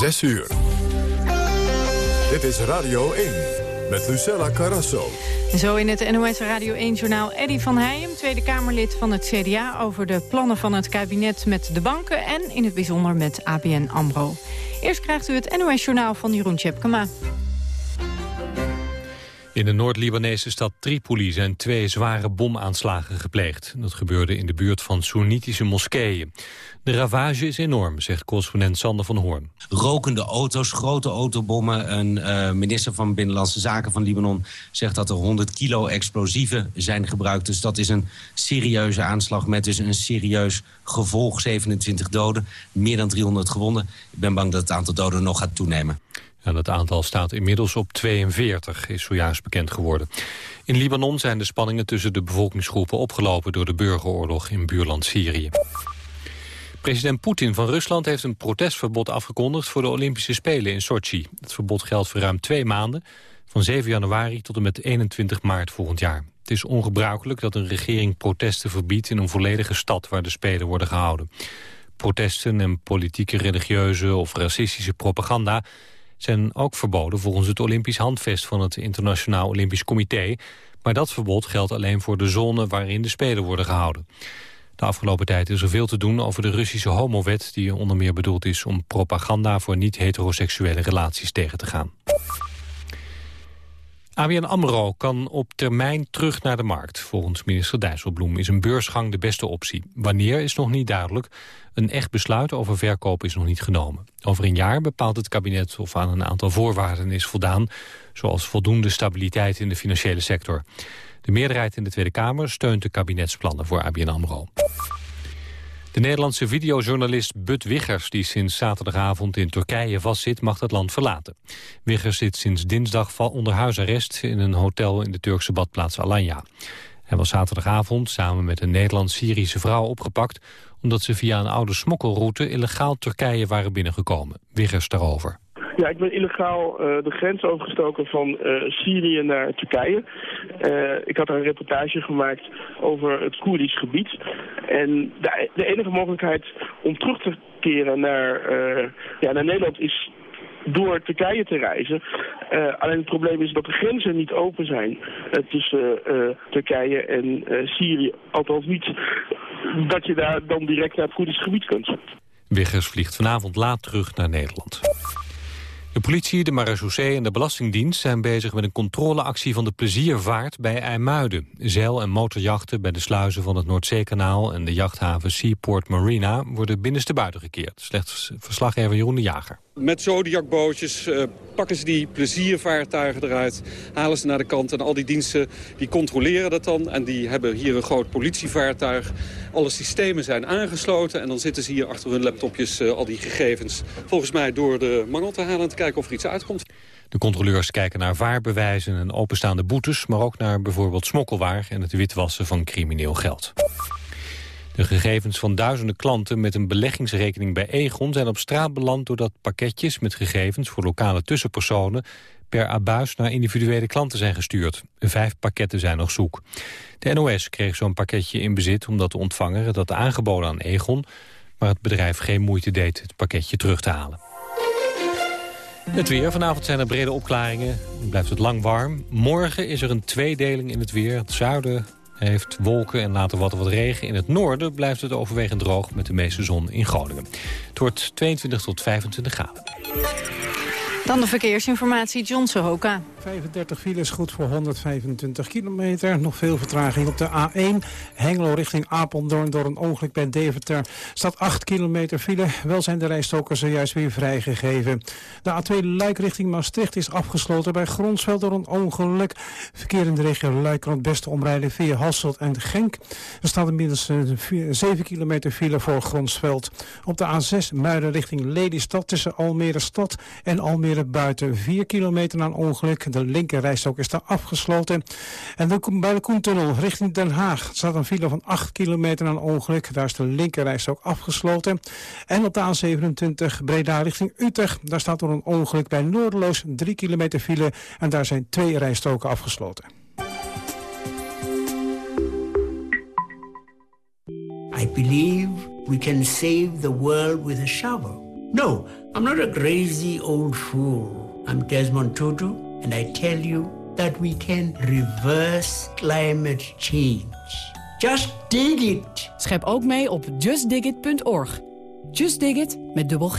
6 uur. Dit is Radio 1 met Lucella Carrasso. Zo in het NOS Radio 1-journaal Eddy van Heijem, Tweede Kamerlid van het CDA... over de plannen van het kabinet met de banken en in het bijzonder met ABN AMRO. Eerst krijgt u het NOS-journaal van Jeroen Tjepkema. In de Noord-Libanese stad Tripoli zijn twee zware bomaanslagen gepleegd. Dat gebeurde in de buurt van Soenitische moskeeën. De ravage is enorm, zegt correspondent Sander van Hoorn. Rokende auto's, grote autobommen. Een uh, minister van Binnenlandse Zaken van Libanon zegt dat er 100 kilo explosieven zijn gebruikt. Dus dat is een serieuze aanslag met dus een serieus gevolg. 27 doden, meer dan 300 gewonden. Ik ben bang dat het aantal doden nog gaat toenemen. En het aantal staat inmiddels op 42, is zojuist bekend geworden. In Libanon zijn de spanningen tussen de bevolkingsgroepen opgelopen... door de burgeroorlog in buurland Syrië. President Poetin van Rusland heeft een protestverbod afgekondigd... voor de Olympische Spelen in Sochi. Het verbod geldt voor ruim twee maanden, van 7 januari tot en met 21 maart volgend jaar. Het is ongebruikelijk dat een regering protesten verbiedt... in een volledige stad waar de Spelen worden gehouden. Protesten en politieke, religieuze of racistische propaganda zijn ook verboden volgens het Olympisch handvest van het Internationaal Olympisch Comité. Maar dat verbod geldt alleen voor de zone waarin de Spelen worden gehouden. De afgelopen tijd is er veel te doen over de Russische homowet... die onder meer bedoeld is om propaganda voor niet-heteroseksuele relaties tegen te gaan. ABN AMRO kan op termijn terug naar de markt. Volgens minister Dijsselbloem is een beursgang de beste optie. Wanneer is nog niet duidelijk. Een echt besluit over verkoop is nog niet genomen. Over een jaar bepaalt het kabinet of aan een aantal voorwaarden is voldaan... zoals voldoende stabiliteit in de financiële sector. De meerderheid in de Tweede Kamer steunt de kabinetsplannen voor ABN AMRO. De Nederlandse videojournalist But Wiggers, die sinds zaterdagavond in Turkije vastzit, mag het land verlaten. Wiggers zit sinds dinsdag onder huisarrest in een hotel in de Turkse badplaats Alanya. Hij was zaterdagavond samen met een Nederlands-Syrische vrouw opgepakt... omdat ze via een oude smokkelroute illegaal Turkije waren binnengekomen. Wiggers daarover. Ja, ik ben illegaal uh, de grens overgestoken van uh, Syrië naar Turkije. Uh, ik had een reportage gemaakt over het Koerdisch gebied. En de, de, enige mogelijkheid om terug te keren naar, ja, naar Nederland is door Turkije te reizen. alleen het probleem is dat de grenzen niet open zijn tussen Turkije en Syrië. Althans niet dat je daar dan direct naar het Koerdisch gebied kunt. Wiggers vliegt vanavond laat terug naar Nederland. De politie, de marechaussee en de Belastingdienst zijn bezig met een controleactie van de pleziervaart bij IJmuiden. Zeil- en motorjachten bij de sluizen van het Noordzeekanaal en de jachthaven Seaport Marina worden binnenstebuiten gekeerd. Slechts verslaggever Jeroen de Jager. Met zodiacbootjes uh, pakken ze die pleziervaartuigen eruit, halen ze naar de kant. En al die diensten die controleren dat dan. En die hebben hier een groot politievaartuig. Alle systemen zijn aangesloten. En dan zitten ze hier achter hun laptopjes uh, al die gegevens volgens mij door de mangel te halen. Kijken of er iets uitkomt. De controleurs kijken naar vaarbewijzen en openstaande boetes... maar ook naar bijvoorbeeld smokkelwaar en het witwassen van crimineel geld. De gegevens van duizenden klanten met een beleggingsrekening bij Egon zijn op straat beland doordat pakketjes met gegevens voor lokale tussenpersonen per abuis naar individuele klanten zijn gestuurd. Vijf pakketten zijn nog zoek. De NOS kreeg zo'n pakketje in bezit omdat de ontvanger het aangeboden aan Egon, maar het bedrijf geen moeite deed het pakketje terug te halen. Het weer. Vanavond zijn er brede opklaringen. Blijft het lang warm. Morgen is er een tweedeling in het weer. Het zuiden heeft wolken en later wat, wat regen. In het noorden blijft het overwegend droog met de meeste zon in Groningen. Het wordt 22 tot 25 graden. Dan de verkeersinformatie, John Sohoka. 35 files, goed voor 125 kilometer. Nog veel vertraging op de A1. Hengelo richting Apeldoorn door een ongeluk bij Deventer. Staat 8 kilometer file. Wel zijn de rijstokers zojuist weer vrijgegeven. De A2 Luik richting Maastricht is afgesloten bij Gronsveld door een ongeluk. Verkeer in de regio Luik kan het beste omrijden via Hasselt en Genk. Er staat inmiddels 7 kilometer file voor Gronsveld. Op de A6 Muiden richting Lelystad tussen Almere Stad en Almere Buiten. 4 kilometer na een ongeluk. De linkerrijstok is daar afgesloten. En bij de Koentunnel richting Den Haag staat een file van 8 kilometer aan ongeluk. Daar is de linkerrijstok afgesloten. En op de A27 Breda richting Utrecht. Daar staat door een ongeluk bij Noordeloos 3 kilometer file. En daar zijn twee rijstoken afgesloten. I believe we can save the world with a shovel. No, I'm not a crazy old fool. I'm Desmond Tutu, and I tell you that we can reverse climate change. Just dig it. Schep ook mee op justdigit.org. Just dig it met dubbel G.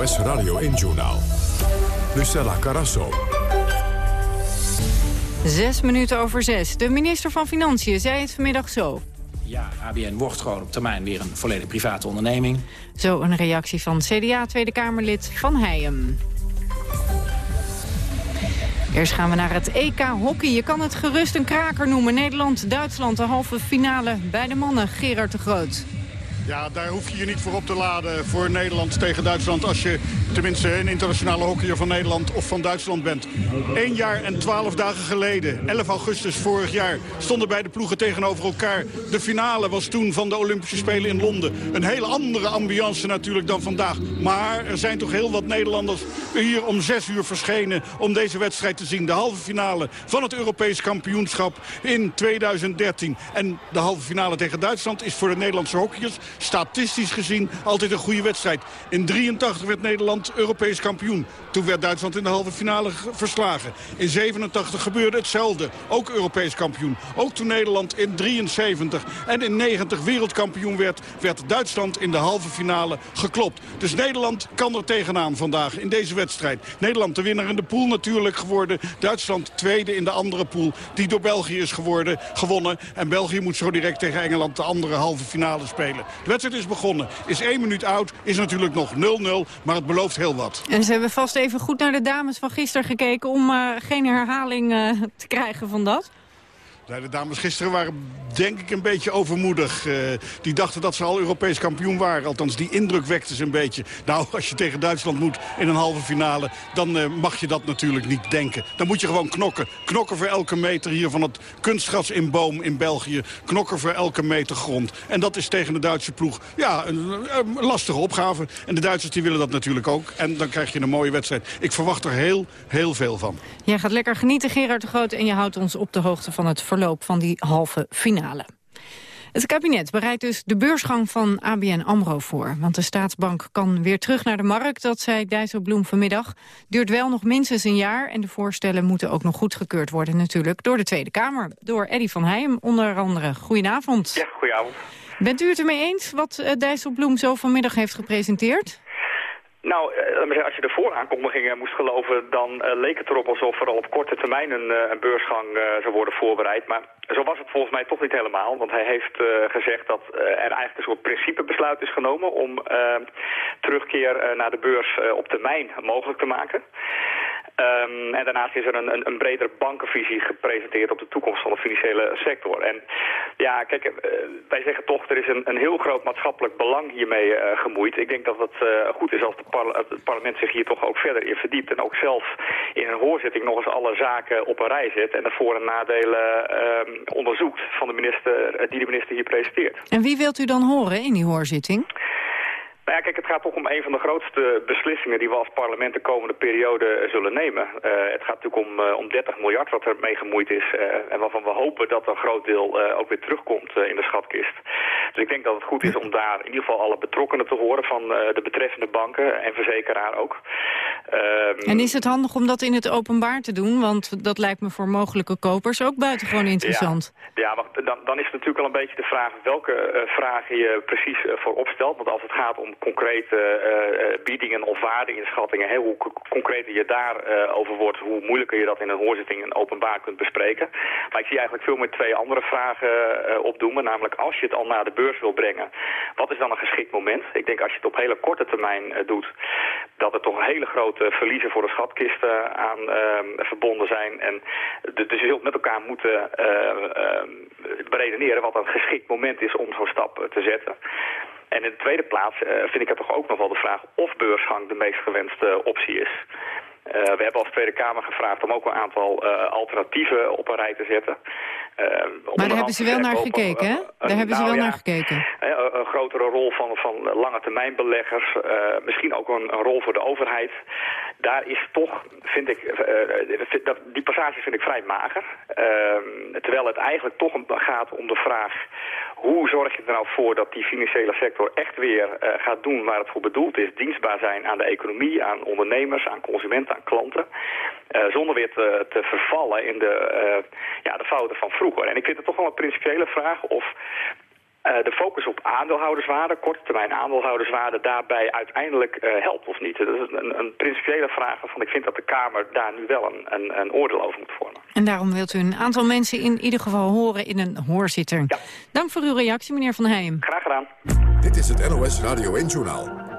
NOS Radio 1-journaal. Lucella Carasso. Zes minuten over zes. De minister van Financiën zei het vanmiddag zo. Ja, ABN wordt gewoon op termijn weer een volledig private onderneming. Zo een reactie van CDA Tweede Kamerlid Van Heijem. Eerst gaan we naar het EK hockey. Je kan het gerust een kraker noemen. Nederland-Duitsland, de halve finale bij de mannen. Gerard de Groot. Ja, daar hoef je je niet voor op te laden voor Nederland tegen Duitsland... als je tenminste een internationale hockeyer van Nederland of van Duitsland bent. Eén jaar en twaalf dagen geleden, 11 augustus vorig jaar... stonden beide ploegen tegenover elkaar. De finale was toen van de Olympische Spelen in Londen. Een hele andere ambiance natuurlijk dan vandaag. Maar er zijn toch heel wat Nederlanders hier om zes uur verschenen... om deze wedstrijd te zien. De halve finale van het Europees kampioenschap in 2013. En de halve finale tegen Duitsland is voor de Nederlandse hockeyers statistisch gezien altijd een goede wedstrijd. In 83 werd Nederland Europees kampioen. Toen werd Duitsland in de halve finale verslagen. In 87 gebeurde hetzelfde. Ook Europees kampioen. Ook toen Nederland in 73 en in 90 wereldkampioen werd... werd Duitsland in de halve finale geklopt. Dus Nederland kan er tegenaan vandaag in deze wedstrijd. Nederland de winnaar in de pool natuurlijk geworden. Duitsland tweede in de andere pool die door België is geworden, gewonnen. En België moet zo direct tegen Engeland de andere halve finale spelen. De wedstrijd is begonnen. Is één minuut oud. Is natuurlijk nog 0-0. Maar het belooft heel wat. En ze hebben vast even goed naar de dames van gisteren gekeken... om uh, geen herhaling uh, te krijgen van dat. De dames gisteren waren denk ik een beetje overmoedig. Uh, die dachten dat ze al Europees kampioen waren. Althans, die indruk wekte ze een beetje. Nou, als je tegen Duitsland moet in een halve finale... dan uh, mag je dat natuurlijk niet denken. Dan moet je gewoon knokken. Knokken voor elke meter hier van het kunstgras in Boom in België. Knokken voor elke meter grond. En dat is tegen de Duitse ploeg ja, een, een lastige opgave. En de Duitsers die willen dat natuurlijk ook. En dan krijg je een mooie wedstrijd. Ik verwacht er heel, heel veel van. Jij gaat lekker genieten, Gerard de Groot. En je houdt ons op de hoogte van het verloop van die halve finale. Het kabinet bereidt dus de beursgang van ABN AMRO voor. Want de staatsbank kan weer terug naar de markt, dat zei Dijsselbloem vanmiddag. Duurt wel nog minstens een jaar en de voorstellen moeten ook nog goedgekeurd worden natuurlijk door de Tweede Kamer. Door Eddy van Heijem onder andere. Goedenavond. Ja, goedenavond. Bent u het ermee eens wat Dijsselbloem zo vanmiddag heeft gepresenteerd? Nou, als je de vooraankondigingen moest geloven... dan uh, leek het erop alsof er al op korte termijn een, een beursgang zou worden voorbereid. Maar zo was het volgens mij toch niet helemaal. Want hij heeft gezegd dat er eigenlijk een soort principebesluit is genomen... om terugkeer naar de beurs op termijn mogelijk te maken. Um, en daarnaast is er een, een, een bredere bankenvisie gepresenteerd op de toekomst van de financiële sector. En ja, kijk, uh, wij zeggen toch, er is een, een heel groot maatschappelijk belang hiermee uh, gemoeid. Ik denk dat het uh, goed is als de het parlement zich hier toch ook verder in verdiept. En ook zelf in een hoorzitting nog eens alle zaken op een rij zet. En de voor- en nadelen onderzoekt van de minister, die de minister hier presenteert. En wie wilt u dan horen in die hoorzitting? Nou ja, kijk, het gaat toch om een van de grootste beslissingen die we als parlement de komende periode zullen nemen. Uh, het gaat natuurlijk om, uh, om 30 miljard wat er mee gemoeid is en waarvan we hopen dat een groot deel ook weer terugkomt in de schatkist. Dus ik denk dat het goed is om daar in ieder geval alle betrokkenen te horen van de betreffende banken en verzekeraar ook. Um, en is het handig om dat in het openbaar te doen? Want dat lijkt me voor mogelijke kopers ook buitengewoon interessant. Ja, ja maar dan, dan is het natuurlijk al een beetje de vraag welke vragen je precies voorop stelt. Want als het gaat om concrete uh, biedingen of waardeinschattingen, hè, hoe concreter je daarover over wordt, hoe moeilijker je dat in een hoorzitting en openbaar kunt bespreken. Maar ik zie eigenlijk veel meer twee andere vragen opdoemen. Namelijk als je het al naar de beurs wil brengen. Wat is dan een geschikt moment? Ik denk als je het op hele korte termijn doet, dat er toch hele grote verliezen voor de schatkist aan verbonden zijn. En dus je zult met elkaar moeten beredeneren wat een geschikt moment is om zo'n stap te zetten. En in de tweede plaats vind ik het toch ook nog wel de vraag of beursgang de meest gewenste optie is. Uh, we hebben als Tweede Kamer gevraagd om ook een aantal uh, alternatieven op een rij te zetten. Uh, maar daar hebben ze wel naar gekeken, hè? Daar hebben ze nou wel naar gekeken. Een, een, grotere rol van, van lange termijn beleggers. misschien ook een, een, rol voor de overheid. Daar is toch, vind ik, dat, die passage vind ik vrij mager. Ehm, terwijl het eigenlijk toch gaat om de vraag hoe zorg je er nou voor dat die financiële sector echt weer uh, gaat doen waar het voor bedoeld is? Dienstbaar zijn aan de economie, aan ondernemers, aan consumenten, aan klanten. Zonder weer te, vervallen in de, ja, de fouten van vroeger. En ik vind het toch wel een principiële vraag of uh, de focus op aandeelhouderswaarde, korte termijn aandeelhouderswaarde, daarbij uiteindelijk uh, helpt of niet. Dat is een, een, principiële vraag waarvan ik vind dat de Kamer daar nu wel een, een, een, oordeel over moet vormen. En daarom wilt u een aantal mensen in ieder geval horen in een hoorzitter. Ja. Dank voor uw reactie, meneer Van Heijem. Graag gedaan. Dit is het NOS Radio 1 Journaal.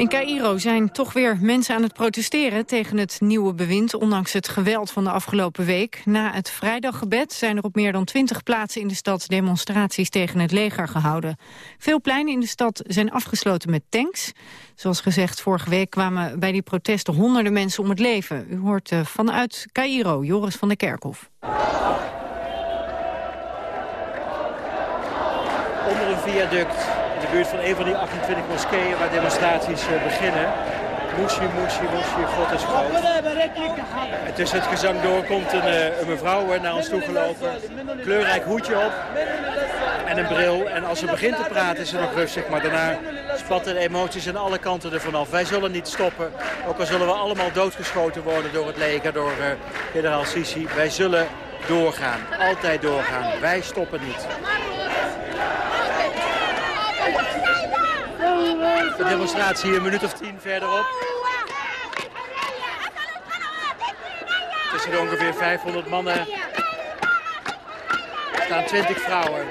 In Cairo zijn toch weer mensen aan het protesteren tegen het nieuwe bewind, ondanks het geweld van de afgelopen week. Na het vrijdaggebed zijn er op meer dan twintig plaatsen in de stad demonstraties tegen het leger gehouden. Veel pleinen in de stad zijn afgesloten met tanks. Zoals gezegd, vorige week kwamen bij die protesten honderden mensen om het leven. U hoort uh, vanuit Cairo, Joris van der Kerkhof. Onder een viaduct de buurt van een van die 28 moskeeën waar demonstraties uh, beginnen. Moesie, moesie, moesie, God is groot. En tussen het gezang door komt een, uh, een mevrouw naar ons toe gelopen. Kleurrijk hoedje op en een bril. En als ze begint te praten is ze nog rustig, maar daarna spatten de emoties aan alle kanten ervan af. Wij zullen niet stoppen, ook al zullen we allemaal doodgeschoten worden door het leger, door generaal Sisi. Wij zullen doorgaan, altijd doorgaan. Wij stoppen niet. De demonstratie een minuut of tien verderop. Tussen de ongeveer 500 mannen staan 20 vrouwen.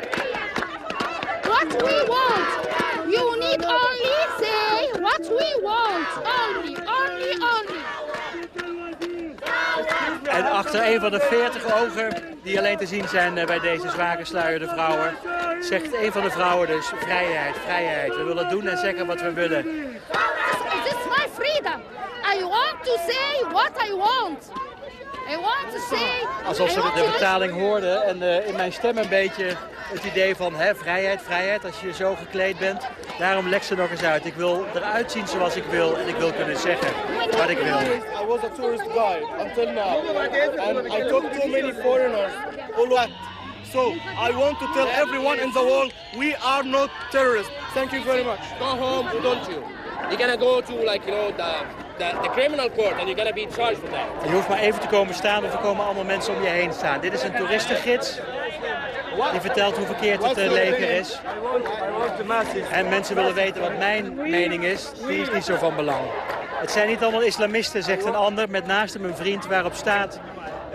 What we want. You need only say what we want. Only. En achter een van de 40 ogen die alleen te zien zijn eh, bij deze zwaar gesluierde vrouwen zegt een van de vrouwen dus vrijheid, vrijheid. We willen doen en zeggen wat we willen. This is my freedom. I want to say what I want. I want to say... Alsof ze de betaling hoorden en uh, in mijn stem een beetje het idee van hè, vrijheid, vrijheid als je zo gekleed bent. Daarom leg ze nog eens uit. Ik wil eruit zien zoals ik wil en ik wil kunnen zeggen wat ik wil. I was a tourist guide until now. And I talked to many foreigners who So I want to tell everyone in the world we are not terrorists. Thank you very much. Go home, don't you? You're gonna go to like you know the, the, the criminal court and you're gonna be charged for that. Je hoeft maar even te komen staan of er komen allemaal mensen om je heen staan. Dit is een toeristengids. Die vertelt hoe verkeerd het uh, leger is. En mensen willen weten wat mijn mening is. Die is niet zo van belang. Het zijn niet allemaal islamisten, zegt een ander. Met naast hem een vriend waarop staat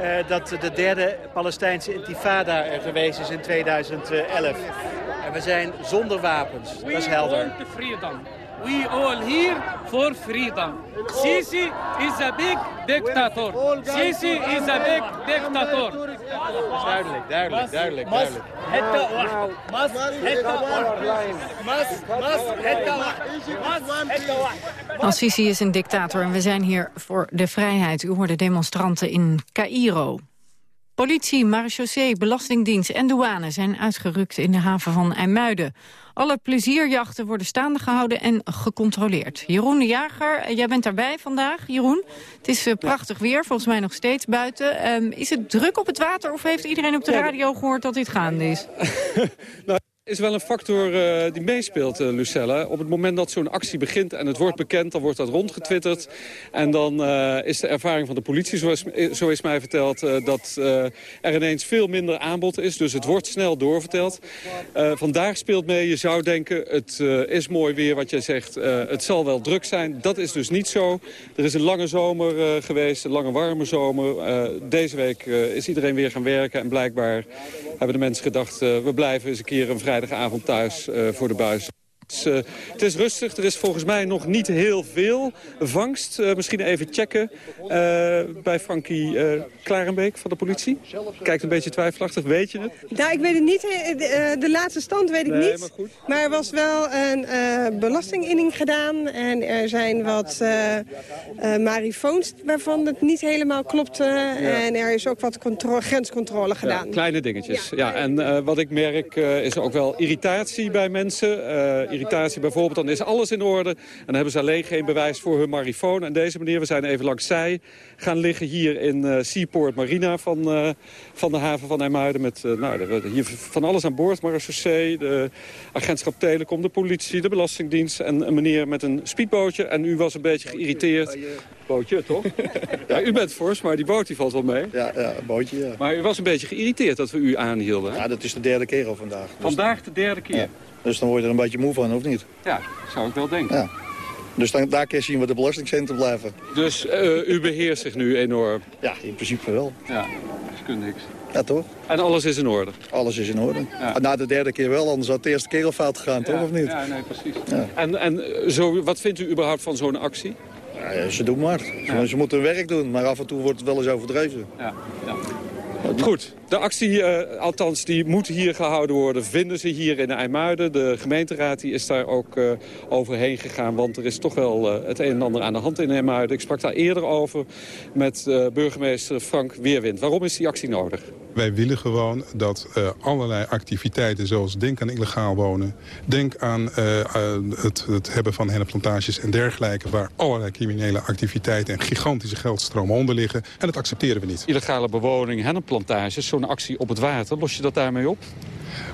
uh, dat de derde Palestijnse intifada er geweest is in 2011. En we zijn zonder wapens, dat is helder. We all here for freedom. Sisi is a big dictator. Sisi is a big dictator. Duidelijk, duidelijk, duidelijk, duidelijk. Al-Sisi is een dictator en we zijn hier voor de vrijheid. U hoorde demonstranten in Cairo. Politie, marechaussee, belastingdienst en douane zijn uitgerukt in de haven van IJmuiden. Alle plezierjachten worden staande gehouden en gecontroleerd. Jeroen de Jager, jij bent daarbij vandaag. Jeroen, het is uh, prachtig weer, volgens mij nog steeds buiten. Um, is het druk op het water of heeft iedereen op de radio gehoord dat dit gaande is? is wel een factor uh, die meespeelt, uh, Lucella. Op het moment dat zo'n actie begint en het wordt bekend... dan wordt dat rondgetwitterd. En dan uh, is de ervaring van de politie, zo is, zo is mij verteld... dat er ineens veel minder aanbod is. Dus het wordt snel doorverteld. vandaag speelt mee, je zou denken... het is mooi weer wat jij zegt, het zal wel druk zijn. Dat is dus niet zo. Er is een lange zomer geweest, een lange warme zomer. deze week is iedereen weer gaan werken. En blijkbaar hebben de mensen gedacht... we blijven eens een keer een vrij vrijdagavond thuis voor de buis. Uh, het is rustig. Er is volgens mij nog niet heel veel vangst. Uh, misschien even checken uh, bij Frankie Klarenbeek van de politie. Kijkt een beetje twijfelachtig. Weet je het? Nou, ik weet het niet. De, de laatste stand weet ik nee, niet. Maar, er was wel een belastinginning gedaan. En er zijn wat marifoons waarvan het niet helemaal klopte. Ja. En er is ook wat grenscontrole gedaan. Ja, kleine dingetjes. Ja, ja en wat ik merk is ook wel irritatie bij mensen irritatie bijvoorbeeld, dan is alles in orde. En dan hebben ze alleen geen bewijs voor hun marifoon. En deze meneer, we zijn even langs zij gaan liggen hier in uh, Seaport Marina van, uh, van de haven van IJmuiden. Met uh, nou, hier van alles aan boord. Marechaussee, de agentschap Telecom, de politie, de Belastingdienst. En een meneer met een speedbootje. En u was een beetje geïrriteerd. Bootje, toch? ja, u bent fors, maar die boot die valt wel mee. Ja, ja een bootje, ja. Maar u was een beetje geïrriteerd dat we u aanhielden. Hè? Ja, dat is de derde keer al vandaag. Dus vandaag de derde keer? Ja. Dus dan word je er een beetje moe van, of niet? Ja, zou ik wel denken. Ja. Dus dan, daar kun je zien wat de belastingcenten blijven. Dus uh, u beheerst zich nu enorm? Ja, in principe wel. Ja, dus kunt niks. Ja, toch? En alles is in orde? Alles is in orde. Ja. Na de derde keer wel, anders had het de eerste keer al fout gegaan, ja, toch? Of niet? Ja, nee, precies. Ja. En, en zo, wat vindt u überhaupt van zo'n actie? Ja, ze doen maar. Ze, ze, moeten hun werk doen, maar af en toe wordt het wel eens overdreven. Ja, ja. Goed, de actie, uh, althans, die moet hier gehouden worden. Vinden ze hier in IJmuiden. De gemeenteraad die is daar ook uh, overheen gegaan. Want er is toch wel uh, het een en ander aan de hand in IJmuiden. Ik sprak daar eerder over met burgemeester Frank Weerwind. Waarom is die actie nodig? Wij willen gewoon dat uh, allerlei activiteiten, zoals denk aan illegaal wonen... denk aan uh, uh, het, het, hebben van hennepplantages en dergelijke... waar allerlei criminele activiteiten en gigantische geldstromen onder liggen. En dat accepteren we niet. Illegale bewoning, hennepplantages, zo'n actie op het water, los je dat daarmee op?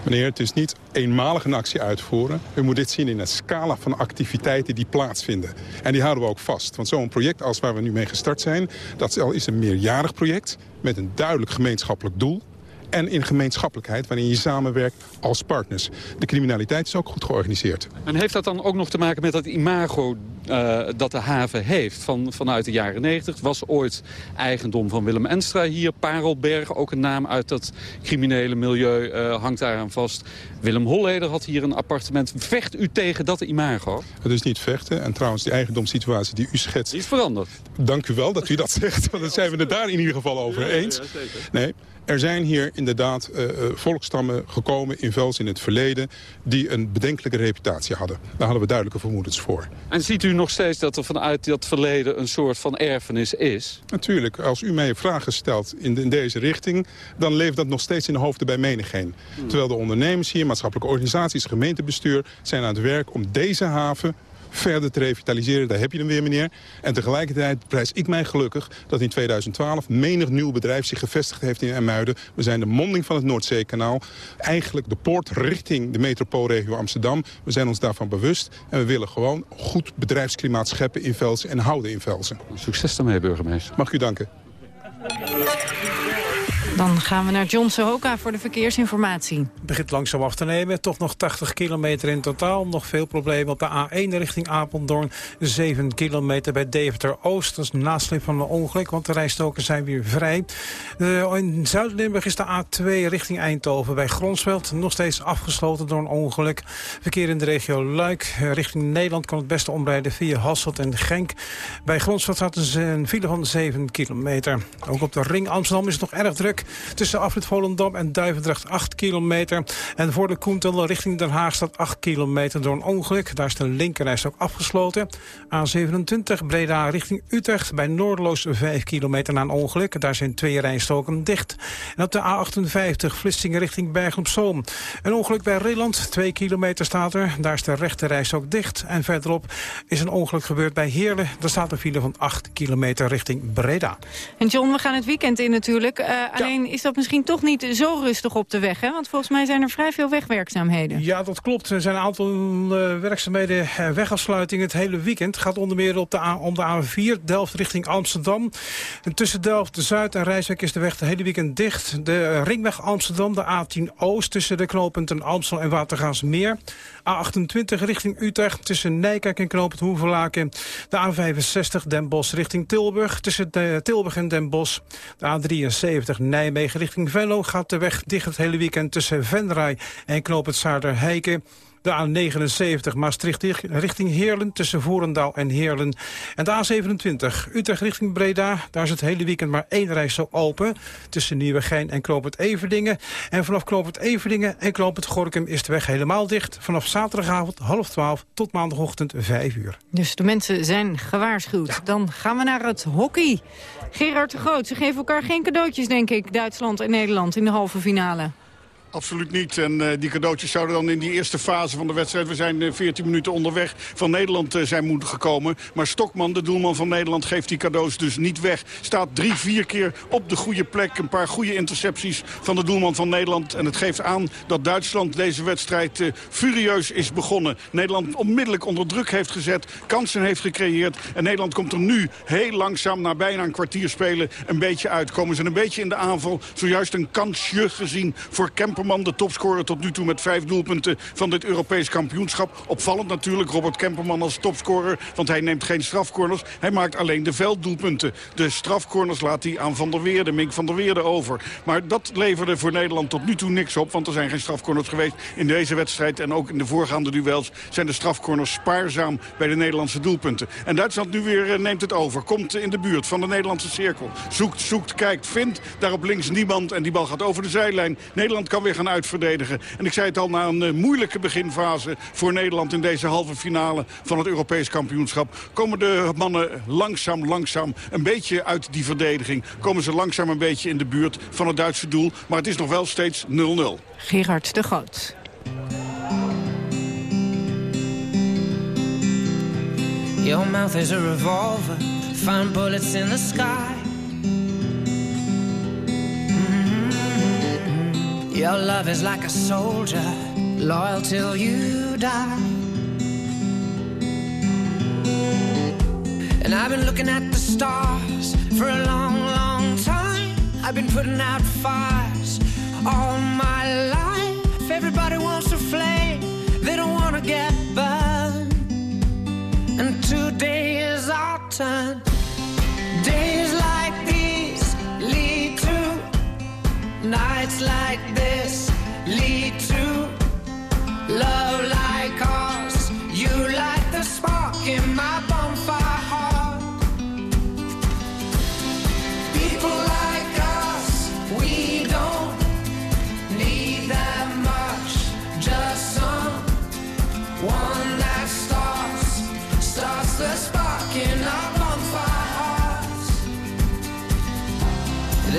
Meneer, het is niet eenmalig een actie uitvoeren. U moet dit zien in een scala van activiteiten die plaatsvinden. En die houden we ook vast. Want zo'n project als waar we nu mee gestart zijn... dat is een meerjarig project met een duidelijk gemeenschappelijk doel en in gemeenschappelijkheid waarin je samenwerkt als partners. De criminaliteit is ook goed georganiseerd. En heeft dat dan ook nog te maken met dat imago uh, dat de haven heeft van, vanuit de jaren 90? Het was ooit eigendom van Willem Enstra hier. Parelberg, ook een naam uit dat criminele milieu, uh, hangt daaraan vast. Willem Holleder had hier een appartement. Vecht u tegen dat imago? Het is niet vechten. En trouwens, die eigendomssituatie die u schetst... Die is veranderd. Dank u wel dat u dat zegt. Want dan zijn we het daar in ieder geval over eens. Ja, zeker. Nee, er zijn hier inderdaad uh, volkstammen gekomen in Vels in het verleden... die een bedenkelijke reputatie hadden. Daar hadden we duidelijke vermoedens voor. En ziet u nog steeds dat er vanuit dat verleden een soort van erfenis is? Natuurlijk. Als u mij vragen stelt in, de, in deze richting... dan leeft dat nog steeds in de hoofden bij menigeen. Hmm. Terwijl de ondernemers hier, maatschappelijke organisaties, gemeentebestuur... zijn aan het werk om deze haven verder te revitaliseren. Daar heb je hem weer, meneer. En tegelijkertijd prijs ik mij gelukkig dat in 2012 menig nieuw bedrijf zich gevestigd heeft in Ermuiden. We zijn de monding van het Noordzeekanaal. Eigenlijk de poort richting de metropoolregio Amsterdam. We zijn ons daarvan bewust. En we willen gewoon goed bedrijfsklimaat scheppen in Velsen en houden in Velsen. Succes daarmee, burgemeester. Mag ik u danken. Dan gaan we naar John Sohoka voor de verkeersinformatie. Het begint langzaam af te nemen. Toch nog 80 kilometer in totaal. Nog veel problemen op de A1 richting Apeldoorn. 7 kilometer bij Deventer-Oost. Dat is naslip van een ongeluk, want de rijstoken zijn weer vrij. Uh, in Zuid-Limburg is de A2 richting Eindhoven bij Gronsveld. Nog steeds afgesloten door een ongeluk. Verkeer in de regio Luik. Richting Nederland kan het beste omrijden via Hasselt en Genk. Bij Gronsveld staat een file van 7 kilometer. Ook op de ring Amsterdam is het nog erg druk. Tussen Afrit Volendam en Duivendrecht 8 kilometer. En voor de Koentunnel richting Den Haag staat 8 kilometer door een ongeluk. Daar is de linkerreis ook afgesloten. A27 Breda richting Utrecht bij Noordeloos 5 kilometer na een ongeluk. Daar zijn twee rijstoken dicht. En op de A58 Vlissingen richting Bergen op Zoom. Een ongeluk bij Reeland, 2 kilometer staat er. Daar is de rechterreis ook dicht. En verderop is een ongeluk gebeurd bij Heerlen. Daar staat een file van 8 kilometer richting Breda. En John, we gaan het weekend in natuurlijk. Uh, ja. Is dat misschien toch niet zo rustig op de weg, hè? Want volgens mij zijn er vrij veel wegwerkzaamheden. Ja, dat klopt. Er zijn een aantal uh, werkzaamheden, uh, wegafsluitingen het hele weekend. Gaat onder meer op de A, om de A4, Delft richting Amsterdam. En tussen Delft, de Zuid en Rijswijk is de weg het hele weekend dicht. De ringweg Amsterdam, de A10 Oost tussen de knooppunten Amstel en Watergaasmeer. A28 richting Utrecht tussen Nijkerk en knooppunt Hoevelaken. De A65 Den Bosch richting Tilburg tussen Tilburg en Den Bosch. De A73 Nijmegen Nijmegen richting Venlo gaat de weg dicht het hele weekend tussen Venray en Knoop het Zaarder-Heiken. De A79 Maastricht richting Heerlen tussen Voerendaal en Heerlen. En de A27 Utrecht richting Breda. Daar is het hele weekend maar één reis zo open. Tussen Nieuwegein en Knoopend Everdingen. En vanaf Knoopend Everdingen en Knoopend Gorkum is de weg helemaal dicht. Vanaf zaterdagavond half twaalf tot maandagochtend vijf uur. Dus de mensen zijn gewaarschuwd. Dan gaan we naar het hockey. Gerard de Groot, ze geven elkaar geen cadeautjes, denk ik, Duitsland en Nederland in de halve finale. Absoluut niet. En uh, die cadeautjes zouden dan in die eerste fase van de wedstrijd... we zijn uh, eh, 14 minuten onderweg van Nederland uh, zijn moeten gekomen. Maar Stokman, de doelman van Nederland, geeft die cadeaus dus niet weg. Staat drie, vier keer op de goede plek. Een paar goede intercepties van de doelman van Nederland. En het geeft aan dat Duitsland deze wedstrijd furieus is begonnen. Nederland onmiddellijk onder druk heeft gezet. Kansen heeft gecreëerd. En Nederland komt er nu heel langzaam, na bijna een kwartier spelen... een beetje uit. Komen ze een beetje in de aanval. Zojuist een kansje gezien voor Kemper Kemperman, de topscorer tot nu toe met vijf doelpunten van dit Europees kampioenschap. Opvallend natuurlijk, Robert Kemperman als topscorer, want hij neemt geen strafcorners. Hij maakt alleen de velddoelpunten. De strafcorners laat hij aan Van der Weerde, Mink van der Weerde over. Maar dat leverde voor Nederland tot nu toe niks op, want er zijn geen strafcorners geweest in deze wedstrijd. En ook in de voorgaande duels zijn de strafcorners spaarzaam bij de Nederlandse doelpunten. En Duitsland nu weer eh, neemt het over. Komt in de buurt van de Nederlandse cirkel. Zoekt, zoekt, kijkt, vindt. Daar op links niemand en die bal gaat over de zijlijn. Nederland kan weer gaan uitverdedigen. En ik zei het al, na een uh, moeilijke beginfase voor Nederland... in deze halve finale van het Europees kampioenschap... komen de mannen langzaam, langzaam een beetje uit die verdediging. Komen ze langzaam een beetje in de buurt van het Duitse doel. Maar het is nog wel steeds 0-0. Gerard de Groot. Your mouth is a revolver, find bullets in the sky. Your love is like a soldier, loyal till you die. And I've been looking at the stars for a long, long time. I've been putting out fires all my life. If Everybody wants a flame, they don't want to get burned. And today is our turn. Days like these lead to nights like this.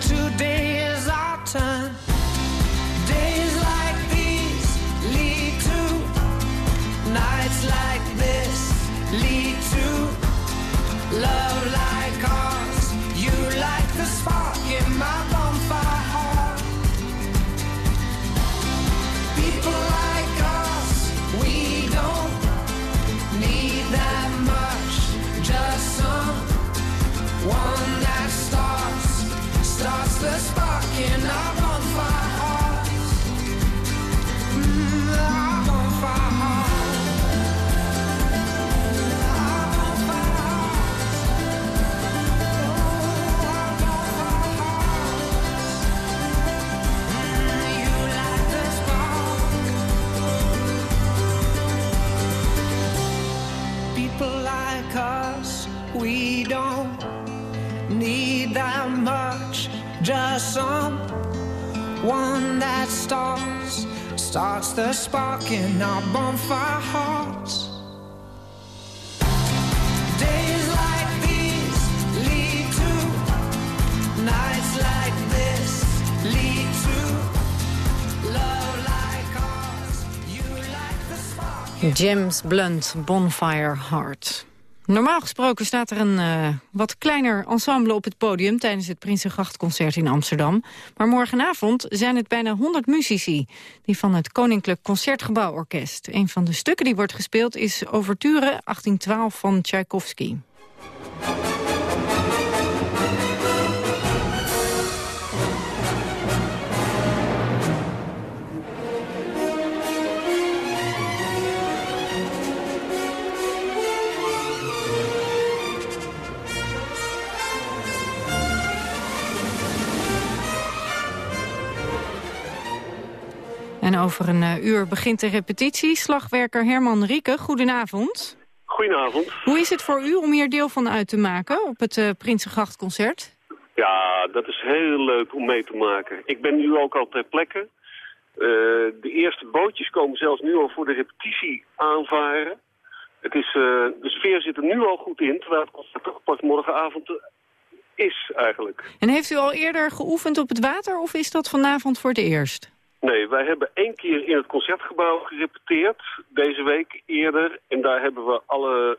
today is our turn. Someone that starts, starts the spark in our bonfire hearts. Days like these lead to nights like this lead to love like ours. You like the spark. James Blunt, Bonfire Heart. Normaal gesproken staat er een uh, wat kleiner ensemble op het podium... tijdens het Prinsengrachtconcert in Amsterdam. Maar morgenavond zijn het bijna 100 muzici... die van het Koninklijk Concertgebouworkest. Een van de stukken die wordt gespeeld is Overture 1812 van Tchaikovsky. En over een uh, uur begint de repetitie. Slagwerker Herman Rieke, goedenavond. Goedenavond. Hoe is het voor u om hier deel van uit te maken op het uh, Prinsengrachtconcert? Ja, dat is heel leuk om mee te maken. Ik ben nu ook al ter plekke. Uh, de eerste bootjes komen zelfs nu al voor de repetitie aanvaren. Het is, de sfeer zit er nu al goed in, terwijl het concert pas morgenavond is eigenlijk. En heeft u al eerder geoefend op het water of is dat vanavond voor het eerst? Nee, wij hebben één keer in het Concertgebouw gerepeteerd, deze week eerder. En daar hebben we alle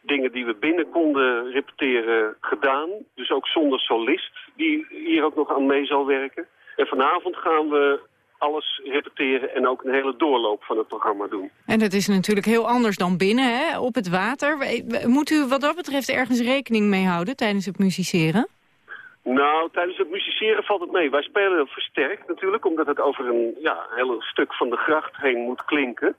dingen die we binnen konden repeteren gedaan. Dus ook zonder solist, die hier ook nog aan mee zal werken. En vanavond gaan we alles repeteren en ook een hele doorloop van het programma doen. En dat is natuurlijk heel anders dan binnen, hè? op het water. Moet u wat dat betreft ergens rekening mee houden tijdens het musiceren? Nou, tijdens het musiceren valt het mee. Wij spelen versterkt natuurlijk, omdat het over een ja, hele stuk van de gracht heen moet klinken.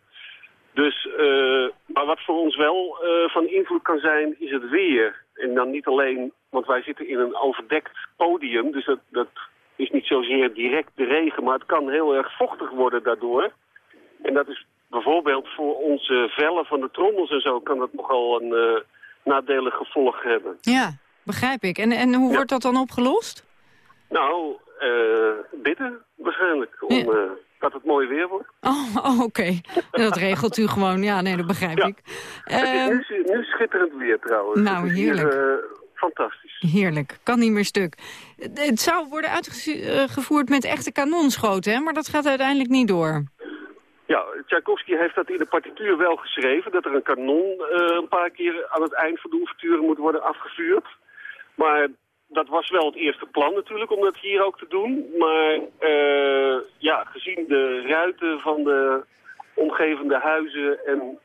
Dus, uh, maar wat voor ons wel uh, van invloed kan zijn, is het weer. En dan niet alleen, want wij zitten in een overdekt podium, dus dat, dat is niet zozeer direct de regen, maar het kan heel erg vochtig worden daardoor. En dat is bijvoorbeeld voor onze vellen van de trommels en zo, kan dat nogal een uh, nadelig gevolg hebben. Ja, Begrijp ik. En, en hoe wordt dat dan opgelost? Nou, uh, bidden waarschijnlijk. Om, ja. uh, dat het mooi weer wordt. Oh, oh oké. Okay. dat regelt u gewoon. Ja, nee, dat begrijp ja. ik. Het is nu, nu schitterend weer trouwens. Nou, heerlijk. Hier, uh, fantastisch. Heerlijk. Kan niet meer stuk. Het zou worden uitgevoerd met echte kanonschoten, hè? maar dat gaat uiteindelijk niet door. Ja, Tchaikovsky heeft dat in de partituur wel geschreven... dat er een kanon een paar keer aan het eind van de ouverture moet worden afgevuurd. Maar dat was wel het eerste plan natuurlijk om dat hier ook te doen. Maar uh, ja, gezien de ruiten van de omgevende huizen en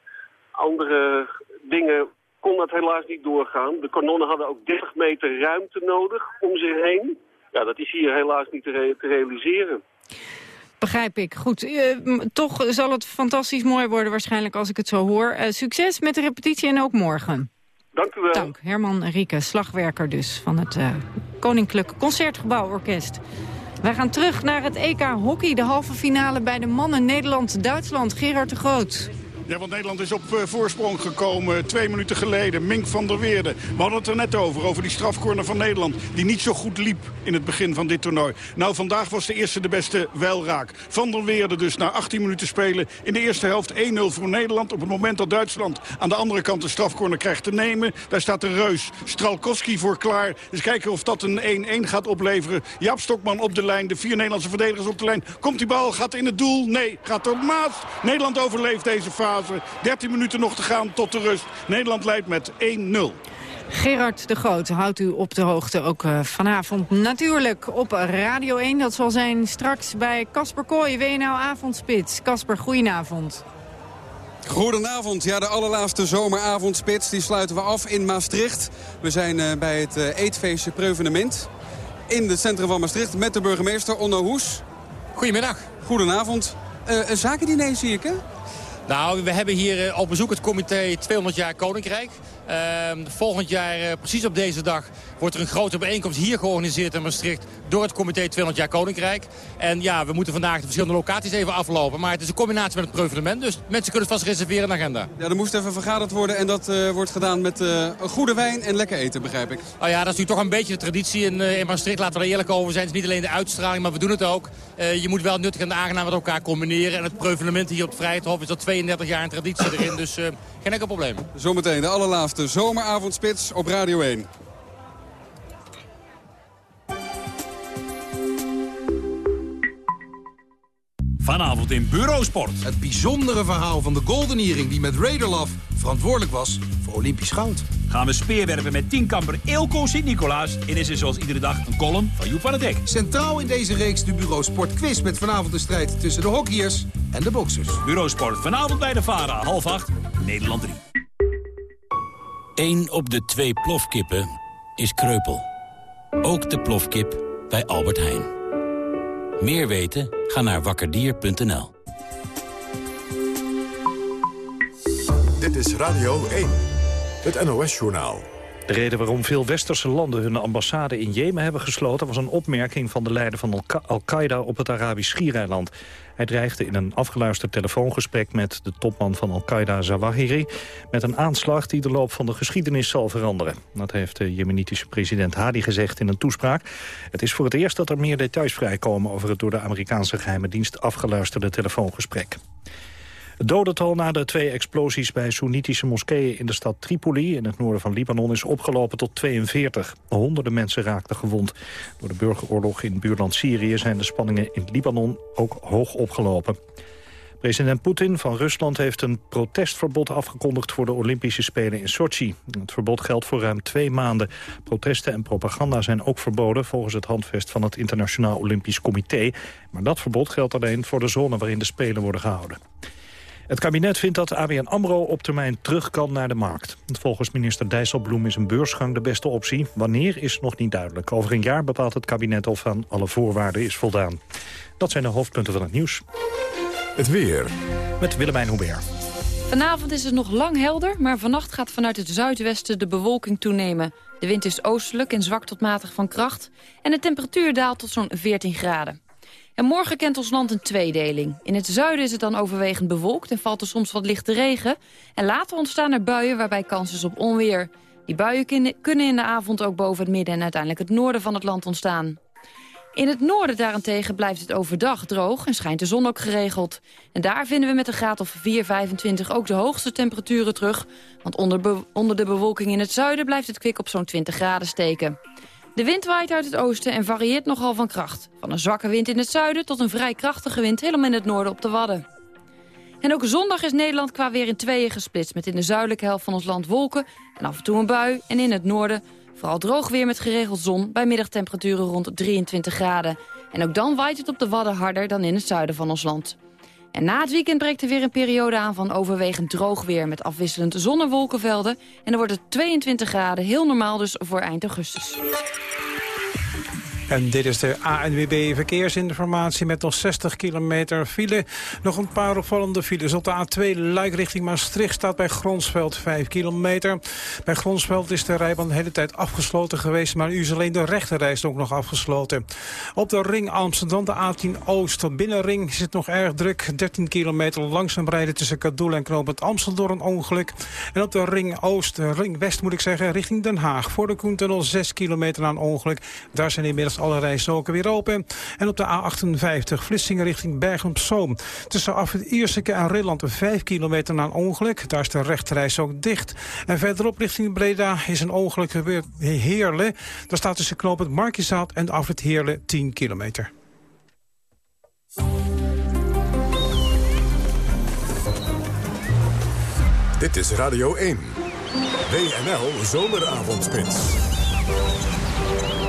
andere dingen kon dat helaas niet doorgaan. De kanonnen hadden ook 30 meter ruimte nodig om zich heen. Ja, dat is hier helaas niet te, te realiseren. Begrijp ik. Goed, uh, toch zal het fantastisch mooi worden waarschijnlijk als ik het zo hoor. Uh, succes met de repetitie en ook morgen. Dank u wel. Dank. Herman Rieke, slagwerker dus van het uh, Koninklijk Concertgebouworkest. Wij gaan terug naar het EK Hockey, de halve finale bij de mannen Nederland-Duitsland. Gerard de Groot. Ja, want Nederland is op uh, voorsprong gekomen twee minuten geleden. Mink van der Weerde. We hadden het er net over, over die strafcorner van Nederland. Die niet zo goed liep in het begin van dit toernooi. Nou, vandaag was de eerste de beste wel raak. Van der Weerde dus na 18 minuten spelen. In de eerste helft 1-0 voor Nederland. Op het moment dat Duitsland aan de andere kant de strafcorner krijgt te nemen. Daar staat de reus Stralkowski voor klaar. Dus kijken of dat een 1-1 gaat opleveren. Jaap Stokman op de lijn, de vier Nederlandse verdedigers op de lijn. Komt die bal, gaat in het doel? Nee, gaat er Maas. Nederland overleeft deze fase. 13 minuten nog te gaan tot de rust. Nederland leidt met 1-0. Gerard de Groot houdt u op de hoogte ook uh, vanavond natuurlijk op Radio 1. Dat zal zijn straks bij Casper Kooi, WNL Avondspits. Casper, goedenavond. Goedenavond. Ja, de allerlaatste zomeravondspits die sluiten we af in Maastricht. We zijn uh, bij het uh, eetfeestje Preuvenement in het centrum van Maastricht met de burgemeester Onno Hoes. Goedemiddag. Goedenavond. een zakendiner zie ik, hè? Nou, we hebben hier op bezoek het comité 200 jaar Koninkrijk. Uh, volgend jaar, uh, precies op deze dag, wordt er een grote bijeenkomst hier georganiseerd in Maastricht door het comité 200 jaar Koninkrijk. En ja, we moeten vandaag de verschillende locaties even aflopen. Maar het is een combinatie met het prevenement, dus mensen kunnen het vast reserveren in de agenda. Ja, er moest even vergaderd worden en dat uh, wordt gedaan met een goede wijn en lekker eten, begrijp ik. Oh ja, dat is natuurlijk toch een beetje de traditie in, in Maastricht. Laten we er eerlijk over zijn. Het is niet alleen de uitstraling, maar we doen het ook. je moet wel nuttig en aangenaam met elkaar combineren. En het prevenement hier op het Vrijheidhof is al 32 jaar een traditie erin, dus geen enkel probleem. Zometeen de allerlaatste de zomeravondspits op Radio 1. Vanavond in Bureausport. Het bijzondere verhaal van de Golden Earring die met Raider Love verantwoordelijk was voor Olympisch goud. gaan we speerwerpen met tienkamper Eelco Sint-Nicolaas... en is er zoals iedere dag een column van Joep van het Dek. Centraal in deze reeks de Bureau Sport Quiz... met vanavond de strijd tussen de hockeyers en de boxers. Bureau Sport vanavond bij de VARA, half acht, Nederland 3. Eén op de twee plofkippen is kreupel. Ook de plofkip bij Albert Heijn. Meer weten? Ga naar wakkerdier.nl. Dit is Radio 1, het NOS-journaal. De reden waarom veel westerse landen hun ambassade in Jemen hebben gesloten... was een opmerking van de leider van Al-Qaeda op het Arabisch Schiereiland. Hij dreigde in een afgeluisterd telefoongesprek met de topman van Al-Qaeda Zawahiri... met een aanslag die de loop van de geschiedenis zal veranderen. Dat heeft de jemenitische president Hadi gezegd in een toespraak. Het is voor het eerst dat er meer details vrijkomen... over het door de Amerikaanse geheime dienst afgeluisterde telefoongesprek. Het dodental na de twee explosies bij Soenitische moskeeën in de stad Tripoli in het noorden van Libanon is opgelopen tot 42. Honderden mensen raakten gewond. Door de burgeroorlog in buurland Syrië zijn de spanningen in Libanon ook hoog opgelopen. President Poetin van Rusland heeft een protestverbod afgekondigd voor de Olympische Spelen in Sochi. Het verbod geldt voor ruim twee maanden. Protesten en propaganda zijn ook verboden volgens het handvest van het Internationaal Olympisch Comité. Maar dat verbod geldt alleen voor de zone waarin de Spelen worden gehouden. Het kabinet vindt dat ABN AMRO op termijn terug kan naar de markt. Volgens minister Dijsselbloem is een beursgang de beste optie. Wanneer is nog niet duidelijk. Over een jaar bepaalt het kabinet of aan alle voorwaarden is voldaan. Dat zijn de hoofdpunten van het nieuws. Het weer. Met Willemijn Hubert. Vanavond is het nog lang helder, maar vannacht gaat vanuit het zuidwesten de bewolking toenemen. De wind is oostelijk en zwak tot matig van kracht en de temperatuur daalt tot zo'n 14 graden. En morgen kent ons land een tweedeling. In het zuiden is het dan overwegend bewolkt en valt er soms wat lichte regen. En later ontstaan er buien waarbij kans is op onweer. Die buien kunnen in de avond ook boven het midden en uiteindelijk het noorden van het land ontstaan. In het noorden daarentegen blijft het overdag droog en schijnt de zon ook geregeld. En daar vinden we met een graad of 4, 25 ook de hoogste temperaturen terug. Want onder, onder de bewolking in het zuiden blijft het kwik op zo'n 20 graden steken. De wind waait uit het oosten en varieert nogal van kracht. Van een zwakke wind in het zuiden tot een vrij krachtige wind helemaal in het noorden op de Wadden. En ook zondag is Nederland qua weer in tweeën gesplitst... met in de zuidelijke helft van ons land wolken en af en toe een bui... en in het noorden vooral droog weer met geregeld zon... bij middagtemperaturen rond 23 graden. En ook dan waait het op de Wadden harder dan in het zuiden van ons land. En na het weekend breekt er weer een periode aan van overwegend droog weer... met afwisselend zon- en wolkenvelden. En dan wordt het 22 graden, heel normaal dus voor eind augustus. En dit is de ANWB Verkeersinformatie met nog 60 kilometer file. Nog een paar opvallende files. Op de A2 Luik richting Maastricht staat bij Gronsveld 5 kilometer. Bij Gronsveld is de rijbaan de hele tijd afgesloten geweest... maar nu is alleen de rechterreis ook nog afgesloten. Op de ring Amsterdam, de A10 Oost. Tot binnenring zit nog erg druk. 13 kilometer langzaam rijden tussen Kadoel en Knoopend Amstel door een ongeluk. En op de ring Oost, ring West moet ik zeggen, richting Den Haag. Voor de Koentunnel 6 kilometer aan ongeluk. Daar zijn inmiddels alle rijstroken weer open. En op de A58 Vlissingen richting Bergen op Zoom. Tussen af het Ierseke en Rilland 5 kilometer na een ongeluk. Daar is de rechterreis ook dicht. En verderop richting Breda is een ongeluk gebeurd. Heerlen. Daar staat tussen knooppunt Markizaat en af het Heerlen 10 kilometer. Dit is Radio 1. WNL Zomeravondspits.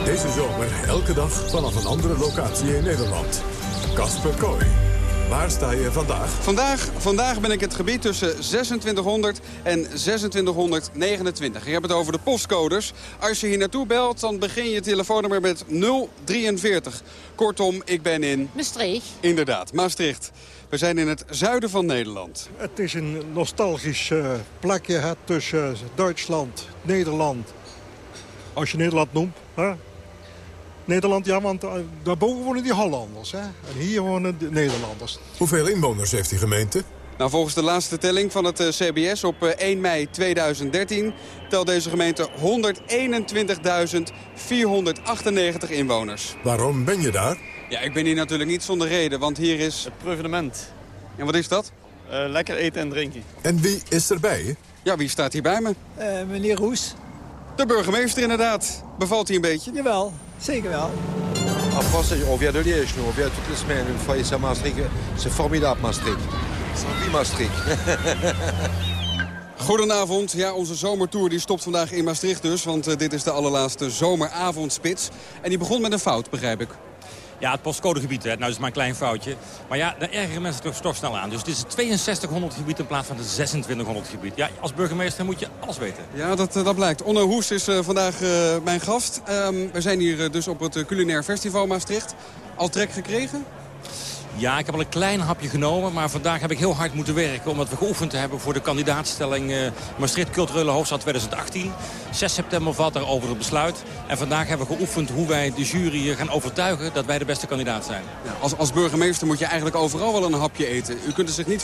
Deze zomer elke dag vanaf een andere locatie in Nederland. Kasper Kooi. Waar sta je vandaag? Vandaag, vandaag ben ik het gebied tussen 2600 en 2629. Ik heb het over de postcodes. Als je hier naartoe belt, dan begin je telefoonnummer met 043. Kortom, ik ben in... Maastricht. Inderdaad, Maastricht. We zijn in het zuiden van Nederland. Het is een nostalgisch uh, plekje tussen Duitsland, Nederland. Als je Nederland noemt. Hè? Nederland, ja, want uh, daarboven wonen die Hollanders. Hè? En hier wonen de Nederlanders. Hoeveel inwoners heeft die gemeente? Nou, volgens de laatste telling van het uh, CBS op uh, 1 mei 2013... telt deze gemeente 121.498 inwoners. Waarom ben je daar? Ja, ik ben hier natuurlijk niet zonder reden, want hier is... Het proevenement. En wat is dat? lekker eten en drinken. En wie is erbij? Ja, wie staat hier bij me? meneer Roes. De burgemeester inderdaad. Bevalt hij een beetje? Jawel, zeker wel. En français, on vient de Liège, nous. On vient toutes les semaines. Une fois ici à Maastricht. C'est formidable, Maastricht. C'est wie Maastricht. Goedenavond. Ja, onze zomertour die stopt vandaag in Maastricht dus. Want uh, dit is de allerlaatste zomeravondspits. En die begon met een fout, begrijp ik. Ja, het postcodegebied. Hè. Nou, dat is maar een klein foutje. Maar ja, daar ergeren mensen toch, toch snel aan. Dus het is het 6200 gebied in plaats van het 2600 gebied. Ja, als burgemeester moet je alles weten. Ja, dat, dat blijkt. Onno Hoes is uh, vandaag uh, mijn gast. Um, we zijn hier dus op het Culinair Festival Maastricht. Al trek gekregen? Ja, ik heb al een klein hapje genomen, maar vandaag heb ik heel hard moeten werken... omdat we geoefend hebben voor de kandidaatstelling uh, Maastricht Culturele Hoofdstad 2018. 6 september valt daarover het besluit. En vandaag hebben we geoefend hoe wij de jury gaan overtuigen... dat wij de beste kandidaat zijn. Ja, als, als burgemeester moet je eigenlijk overal wel een hapje eten. U kunt er zich niet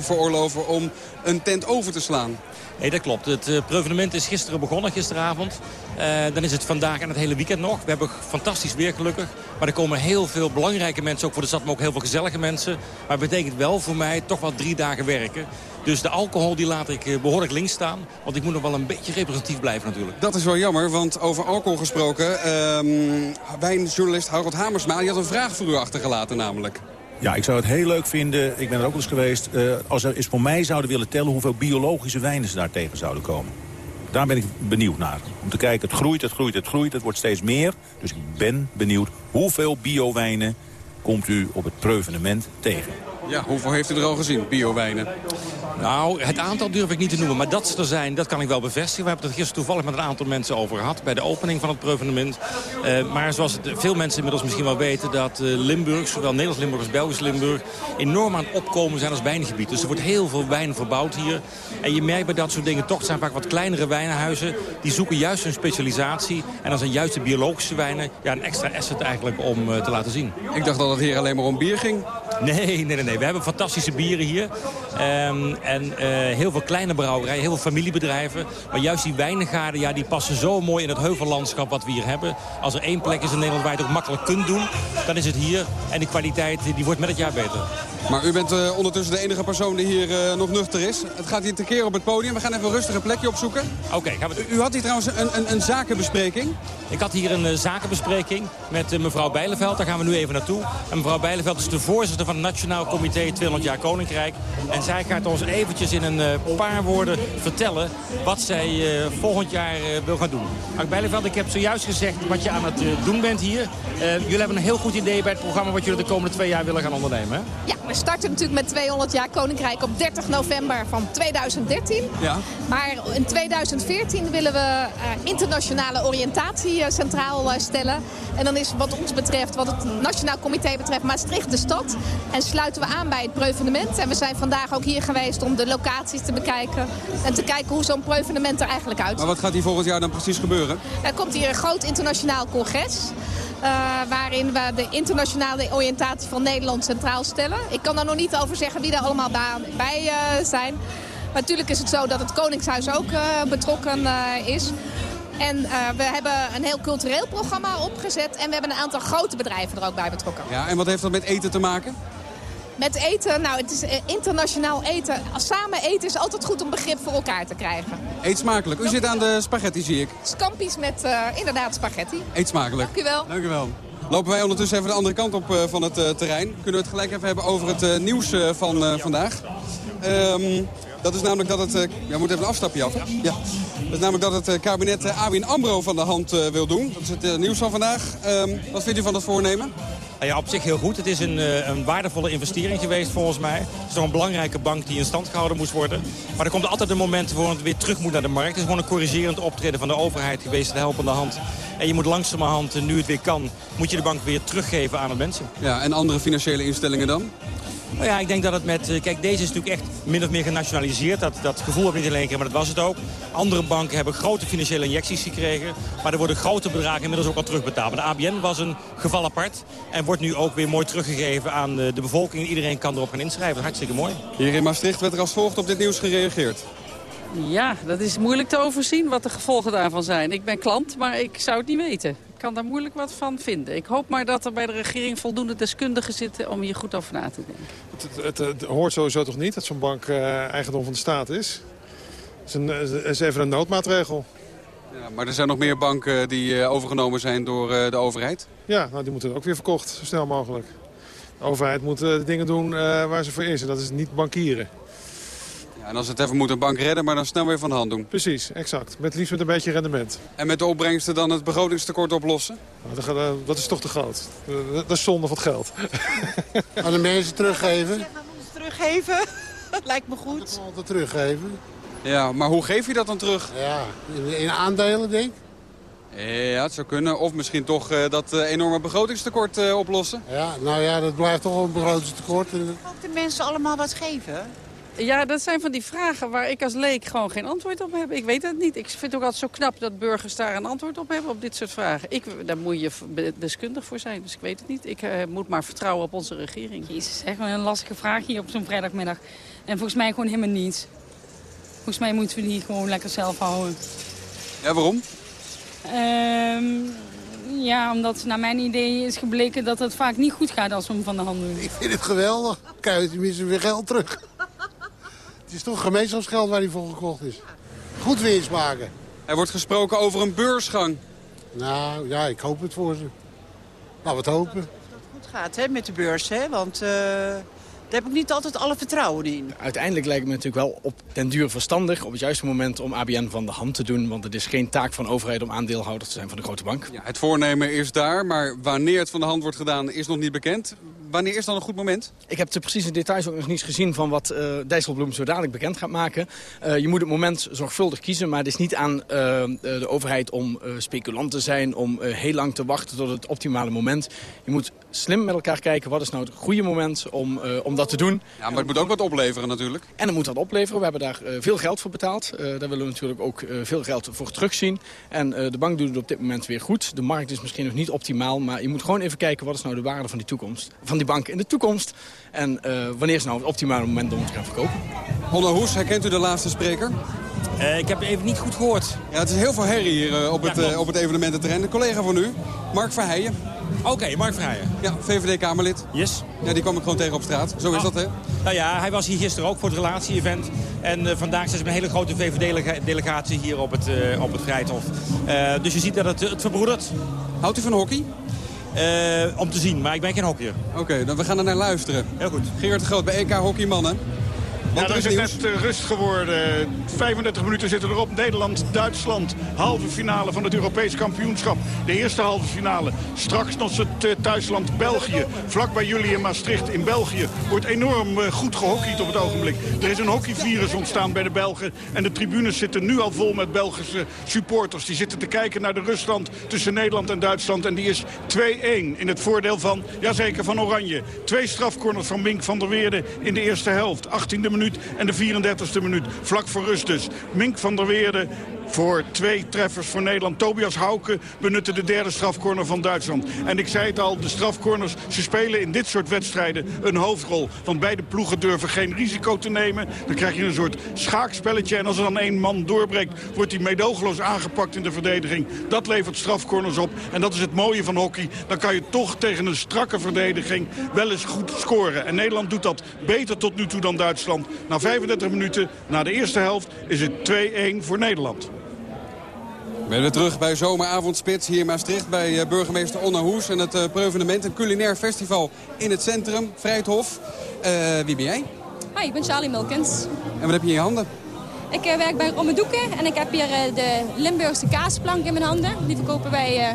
veroorloven om een tent over te slaan. Nee, dat klopt. Het uh, is gisteren begonnen, gisteravond. Uh, dan is het vandaag en het hele weekend nog. We hebben fantastisch weer gelukkig. Maar er komen heel veel belangrijke mensen ook voor de stad, maar ook heel veel gezellige mensen. Maar het betekent wel voor mij toch wel drie dagen werken. Dus de alcohol die laat ik uh, behoorlijk links staan. Want ik moet nog wel een beetje representatief blijven natuurlijk. Dat is wel jammer, want over alcohol gesproken... Um, wijnjournalist Harold Hamersma die had een vraag voor u achtergelaten namelijk. Ja, ik zou het heel leuk vinden, ik ben er ook eens geweest... Uh, als ze eens voor mij zouden willen tellen hoeveel biologische wijnen ze daar tegen zouden komen. Daar ben ik benieuwd naar. Om te kijken, het groeit, het groeit, het groeit, het wordt steeds meer. Dus ik ben benieuwd hoeveel biowijnen komt u op het preuvenement tegen. Ja, hoeveel heeft u er al gezien, biowijnen? Nou, het aantal durf ik niet te noemen. Maar dat ze er zijn, dat kan ik wel bevestigen. We hebben het er gisteren toevallig met een aantal mensen over gehad... bij de opening van het preuvenement. Uh, maar zoals het, veel mensen inmiddels misschien wel weten... dat uh, Limburg, zowel Nederlands Limburg als Belgisch Limburg... enorm aan het opkomen zijn als wijngebied. Dus er wordt heel veel wijn verbouwd hier. En je merkt bij dat soort dingen toch... het zijn vaak wat kleinere wijnhuizen. Die zoeken juist hun specialisatie. En dan zijn juist de biologische wijnen... Ja, een extra asset eigenlijk om uh, te laten zien. Ik dacht dat het hier alleen maar om bier ging. Nee, nee, nee. nee. We hebben fantastische bieren hier. Um, en uh, heel veel kleine brouwerijen, heel veel familiebedrijven. Maar juist die wijngaarden, ja, die passen zo mooi in het heuvellandschap wat we hier hebben. Als er één plek is in Nederland waar je het ook makkelijk kunt doen, dan is het hier. En de kwaliteit die wordt met het jaar beter. Maar u bent uh, ondertussen de enige persoon die hier uh, nog nuchter is. Het gaat hier tekeer op het podium. We gaan even een rustige plekje opzoeken. Oké, okay, gaan we doen. U, u had hier trouwens een, een, een zakenbespreking. Ik had hier een zakenbespreking met mevrouw Bijleveld. Daar gaan we nu even naartoe. En mevrouw Bijleveld is de voorzitter van het Nationaal Comité 200 jaar Koninkrijk. En zij gaat ons eventjes in een paar woorden vertellen wat zij volgend jaar wil gaan doen. Mevrouw Bijleveld, ik heb zojuist gezegd wat je aan het doen bent hier. jullie hebben een heel goed idee bij het programma wat jullie de komende twee jaar willen gaan ondernemen. Hè? Ja, we starten natuurlijk met 200 jaar Koninkrijk op 30 november van 2013. Ja. Maar in 2014 willen we uh, internationale oriëntatie uh, centraal uh, stellen. En dan is wat ons betreft, wat het Nationaal Comité betreft, Maastricht de stad. En sluiten we aan bij het preuvenement. En we zijn vandaag ook hier geweest om de locaties te bekijken. En te kijken hoe zo'n preuvenement er eigenlijk uitziet. Maar wat gaat hier volgend jaar dan precies gebeuren? Er komt hier een groot internationaal congres. Uh, waarin we de internationale oriëntatie van Nederland centraal stellen. Ik kan daar nog niet over zeggen wie er allemaal bij uh, zijn. Maar natuurlijk is het zo dat het Koningshuis ook uh, betrokken is. En we hebben een heel cultureel programma opgezet. En we hebben een aantal grote bedrijven er ook bij betrokken. Ja, en wat heeft dat met eten te maken? Met eten, nou het is internationaal eten. Samen eten is altijd goed om begrip voor elkaar te krijgen. Eet smakelijk. U zit aan de spaghetti, zie ik. Scampi's met uh, inderdaad spaghetti. Eet smakelijk. Dank u wel. Dank u wel. Lopen wij ondertussen even de andere kant op uh, van het uh, terrein. Kunnen we het gelijk even hebben over het nieuws van vandaag. Um, dat is namelijk dat het... ja, we moeten even een afstapje af. Hè? Ja. Dat is namelijk dat het kabinet uh, Awin Ambro van de hand uh, wil doen. Dat is het uh, nieuws van vandaag. Um, wat vindt u van dat voornemen? Ja, op zich heel goed. Het is een, een waardevolle investering geweest volgens mij. Het is toch een belangrijke bank die in stand gehouden moest worden. Maar er komt altijd een moment waar het weer terug moet naar de markt. Het is gewoon een corrigerend optreden van de overheid geweest, de helpende hand. En je moet langzamerhand, nu het weer kan, moet je de bank weer teruggeven aan de mensen. Ja, en andere financiële instellingen dan? Nou ja, ik denk dat het met... Kijk, deze is natuurlijk echt min of meer genationaliseerd. Dat, dat gevoel heb ik niet alleen keer, maar dat was het ook. Andere banken hebben grote financiële injecties gekregen. Maar er worden grote bedragen inmiddels ook al terugbetaald. Maar de ABN was een geval apart. En wordt nu ook weer mooi teruggegeven aan de, de bevolking. Iedereen kan erop gaan inschrijven. Hartstikke mooi. Hier in Maastricht werd er als volgt op dit nieuws gereageerd. Ja, dat is moeilijk te overzien wat de gevolgen daarvan zijn. Ik ben klant, maar ik zou het niet weten. Ik kan daar moeilijk wat van vinden. Ik hoop maar dat er bij de regering voldoende deskundigen zitten om hier goed over na te denken. Het, het, het hoort sowieso toch niet dat zo'n bank uh, eigendom van de staat is? Het is, een, is even een noodmaatregel. Ja, maar er zijn nog meer banken die uh, overgenomen zijn door uh, de overheid? Ja, nou, die moeten ook weer verkocht, zo snel mogelijk. De overheid moet de dingen doen waar ze voor is en dat is niet bankieren. Ja, en als het even moet een bank redden, maar dan snel weer van de hand doen. Precies, exact. Met liefst met een beetje rendement. En met de opbrengsten dan het begrotingstekort oplossen? Nou, dat, gaat, dat is toch te groot. Dat is zonde van het geld. Aan de mensen teruggeven. Teruggeven, lijkt me goed. Altijd teruggeven. Ja, maar hoe geef je dat dan terug? Ja, in, aandelen denk ik. Ja, het zou kunnen. Of misschien toch eh, dat eh, enorme begrotingstekort eh, oplossen. Ja, nou ja, dat blijft toch een begrotingstekort. En- Ook de mensen allemaal wat geven. Ja, dat zijn van die vragen waar ik als leek gewoon geen antwoord op heb. Ik weet het niet. Ik vind het ook altijd zo knap dat burgers daar een antwoord op hebben op dit soort vragen. Ik, daar moet je deskundig voor zijn, dus ik weet het niet. Ik eh, moet maar vertrouwen op onze regering. Jezus, echt wel een lastige vraag hier op zo'n vrijdagmiddag. En volgens mij gewoon helemaal niet. Volgens mij moeten we die gewoon lekker zelf houden. Ja, waarom? Ehm, ja, omdat naar mijn idee is gebleken dat het vaak niet goed gaat als we hem van de hand doen. Ik vind het geweldig. Krijg je tenminste weer geld terug. Het is toch gemeenschapsgeld waar die voor gekocht is. Goed winst maken. Er wordt gesproken over een beursgang. Nou, ja, ik hoop het voor ze. Laten we het hopen. goed gaat hè, met de beurs, hè? want eh, daar heb ik niet altijd alle vertrouwen in. Uiteindelijk lijkt het me natuurlijk wel op den duur verstandig... op het juiste moment om ABN van de hand te doen. Want het is geen taak van overheid om aandeelhouder te zijn van de grote bank. Ja, het voornemen is daar, maar wanneer het van de hand wordt gedaan is nog niet bekend. Wanneer is dan een goed moment? Ik heb de precieze details ook nog niet gezien van wat eh Dijsselbloem zo dadelijk bekend gaat maken. Eh, je moet het moment zorgvuldig kiezen, maar het is niet aan eh, de overheid om speculant te zijn... om heel lang te wachten tot het optimale moment. Je moet slim met elkaar kijken wat is nou het goede moment om, om dat te doen. Ja, maar het moet ook wat opleveren natuurlijk. En het moet wat opleveren. We hebben daar veel geld voor betaald. Daar willen we natuurlijk ook veel geld voor terugzien. En de bank doet het op dit moment weer goed. De markt is misschien nog niet optimaal. Maar je moet gewoon even kijken wat is nou de waarde van die, toekomst, van die bank in de toekomst. En eh, wanneer is nou het optimale moment om te gaan verkopen. Onno Hoes, herkent u de laatste spreker? ik heb even niet goed gehoord. Ja, het is heel veel herrie hier eh, op, het, eh, op het evenemententerrein. Een collega van u, Mark Verheijen. Oké, Mark Verheijen. Ja, VVD-Kamerlid. Yes. Ja, die kwam ik gewoon tegen op straat. Zo is Oh. dat, hè? Nou ja, hij was hier gisteren ook voor het relatie-event. En eh, vandaag zijn ze een hele grote VVD-delegatie hier op het, eh, op het Vrijthof. Eh, dus je ziet dat het, het verbroedert. Houdt u van hockey? Eh, om te zien, maar ik ben geen hockeyer. Oké, dan we gaan er naar luisteren. Heel goed. Gerard de Groot bij EK Hockey Mannen. Ja, Want er er is is het net eh, rust geworden. 35 minuten zitten erop. Nederland, Duitsland. Halve finale van het Europees kampioenschap. De eerste halve finale. Straks nog het eh, thuisland België. Vlak bij jullie in Maastricht in België. Wordt enorm eh, goed gehockeyd op het ogenblik. Er is een hockeyvirus ontstaan bij de Belgen. En de tribunes zitten nu al vol met Belgische supporters. Die zitten te kijken naar de ruststand tussen Nederland en Duitsland. En die is 2-1 in het voordeel van, jazeker, van Oranje. Twee strafcorners van Mink van der Weerde in de eerste helft. 18e minuut en de 34e minuut. Vlak voor rust dus. Mink van der Weerde voor twee treffers voor Nederland. Tobias Hauke benutte de derde strafcorner van Duitsland. En ik zei het al, de strafcorners, ze spelen in dit soort wedstrijden een hoofdrol. Want beide ploegen durven geen risico te nemen. Dan krijg je een soort schaakspelletje. En als er dan één man doorbreekt, wordt hij meedogenloos aangepakt in de verdediging. Dat levert strafcorners op. En dat is het mooie van hockey. Dan kan je toch tegen een strakke verdediging wel eens goed scoren. En Nederland doet dat beter tot nu toe dan Duitsland. Na 35 minuten, na de eerste helft, is het 2-1 voor Nederland. We zijn weer terug bij Zomeravondspits hier in Maastricht bij eh, burgemeester Onna Hoes. En het eh, Preuvenement, een culinair festival in het centrum, Vrijthof. Eh, wie ben jij? Hi, ik ben Charlie Milkins. En wat heb je in je handen? Ik eh, werk bij Rommedoeken en ik heb hier eh, de Limburgse kaasplank in mijn handen. Die verkopen wij eh,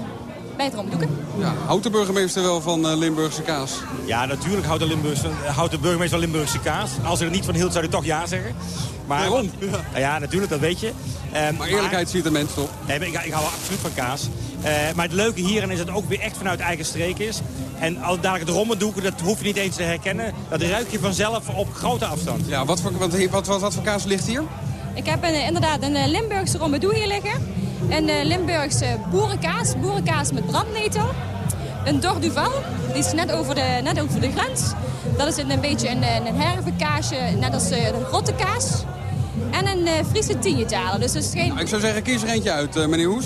bij het Rommedoeken. Ja, houdt de burgemeester wel van eh, Limburgse kaas? Ja, natuurlijk houdt de, Limburgse, houdt de burgemeester van Limburgse kaas. Als hij er niet van hield, zou hij toch ja zeggen. Maar, Waarom? Nou ja, natuurlijk, dat weet je. Eh, Maar eerlijkheid ziet de mens toch? Nee, ik, ik hou absoluut van kaas. Eh, maar het leuke hierin is dat het ook weer echt vanuit eigen streek is. En al dadelijk het rommeldoeken, dat hoef je niet eens te herkennen. Dat ruik je vanzelf op grote afstand. Ja, wat voor, wat, wat, wat, wat voor kaas ligt hier? Ik heb een, inderdaad een Limburgse Rommedoe hier liggen. Een eh, Limburgse boerenkaas, boerenkaas met brandnetel. Een Dor Duval, die is net over de, net over de grens. Dat is een, een beetje een, een hervenkaasje, net als eh, de rotte kaas. En een eh Friese tienjetaler, dus dat is geen... Nou, ik zou zeggen, kies er eentje uit, meneer Hoes.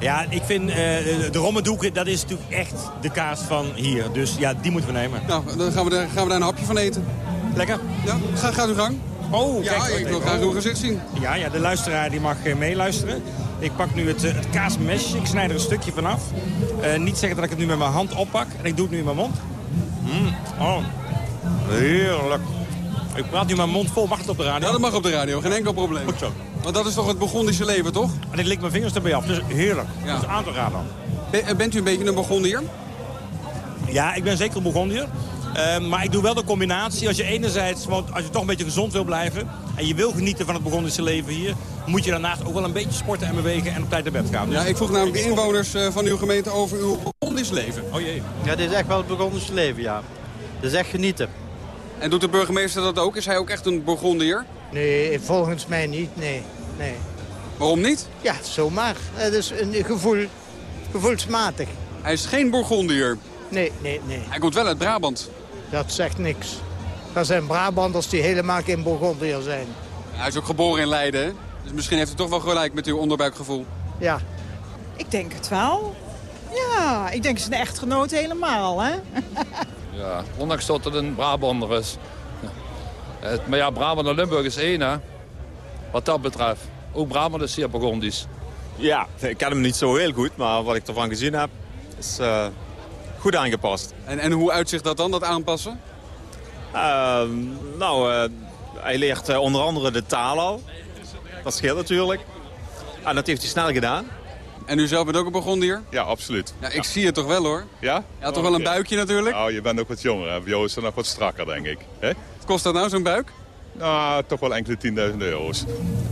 Ja, ik vind eh, de, rommeldoeken, dat is natuurlijk echt de kaas van hier. Dus ja, die moeten we nemen. Nou, dan gaan we, daar, gaan we daar een hapje van eten. Lekker? Ja, ga, gaat uw gang. Oh, Ja, kijk, ik wil graag uw gezicht zien. Ja, ja, de luisteraar die mag meeluisteren. Ik pak nu het, eh, het kaasmesje, ik snij er een stukje vanaf. Eh niet zeggen dat ik het nu met mijn hand oppak. En ik doe het nu in mijn mond. Mm, oh, heerlijk. Ik praat nu mijn mond vol. Mag het op de radio? Ja, dat mag op de radio. Geen enkel probleem. Goed zo. Want dat is toch het Burgondische leven, toch? En ik lik mijn vingers erbij af. Dus heerlijk. Ja. Dat is aan te raden. Ben- bent u een beetje een Burgondier? Ja, ik ben zeker een Bourgondier. Eh, maar ik doe wel de combinatie. Als je enerzijds, want als je toch een beetje gezond wil blijven... en je wil genieten van het Bourgondische leven hier... moet je daarnaast ook wel een beetje sporten en bewegen en op tijd naar bed gaan. Dus Ja, ik vroeg namelijk de inwoners eh, van uw gemeente over uw Burgondisch leven. Oh jee. Ja, dit is echt wel het Burgondische leven, ja. Dit is echt genieten. En doet de burgemeester dat ook? Is hij ook echt een Burgondier? Nee, volgens mij niet, nee. nee. Waarom niet? Ja, zomaar. Het is een gevoel, gevoelsmatig. Hij is geen Burgondier. Nee, nee, nee. Hij komt wel uit Brabant. Dat zegt niks. Dat zijn Brabanders die helemaal geen Burgondier zijn. Hij is ook geboren in Leiden, hè? Dus misschien heeft hij toch wel gelijk met uw onderbuikgevoel. Ja. Ik denk het wel. Ja, ik denk zijn echtgenoot helemaal, hè? Ja, ondanks dat het een Brabander is. Het- maar ja, Brabant en Limburg is één, hè. Wat dat betreft. Ook Brabant is zeer Burgondisch. Ja, ik ken hem niet zo heel goed, maar wat ik ervan gezien heb, is eh, goed aangepast. En, en hoe uitzicht dat dan, dat aanpassen? Ehm, nou, eh, hij leert eh, onder andere de taal al. Dat scheelt natuurlijk. En dat heeft hij snel gedaan. En u zelf bent ook een Burgondier? Ja, absoluut. Ja, ik zie het toch wel, hoor. Ja? Ja, toch wel een buikje natuurlijk. Nou, je bent ook wat jonger. Hè? Bij jou is het nog wat strakker, denk ik. Hè? Wat kost dat nou, zo'n buik? Nou, toch wel enkele 10.000 euro's.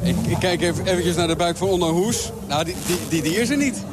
Ik, ik kijk even eventjes naar de buik van Onno Hoes. Nou, die, die, die, die is er niet.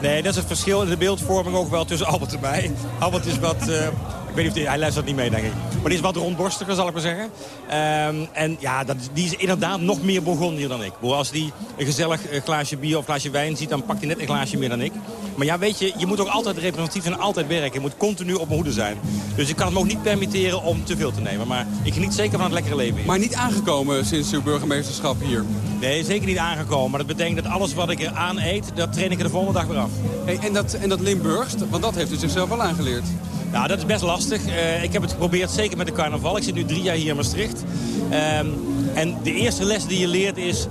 Nee, dat is het verschil in de beeldvorming ook wel tussen Albert en mij. Albert is wat... eh, weet niet of hij, hij luistert niet mee, denk ik. Maar die is wat rondborstiger, zal ik maar zeggen. Ehm, en ja, dat, die is inderdaad nog meer Bourgondier dan ik. Als die een gezellig eh, glaasje bier of glaasje wijn ziet... dan pakt hij net een glaasje meer dan ik. Maar ja, weet je, je moet ook altijd representatief en altijd werken. Je moet continu op mijn hoede zijn. Dus ik kan het me ook niet permitteren om te veel te nemen. Maar ik geniet zeker van het lekkere leven hier. Maar niet aangekomen sinds uw burgemeesterschap hier. Nee, zeker niet aangekomen. Maar dat betekent dat alles wat ik er aan eet, dat train ik er de volgende dag weer af. Hey, en, dat, en dat Limburgs, want dat heeft u zichzelf wel aangeleerd. Nou, dat is best lastig. Eh, ik heb het geprobeerd, zeker met de carnaval. Ik zit nu drie jaar hier in Maastricht. Ehm, en de eerste les die je leert is...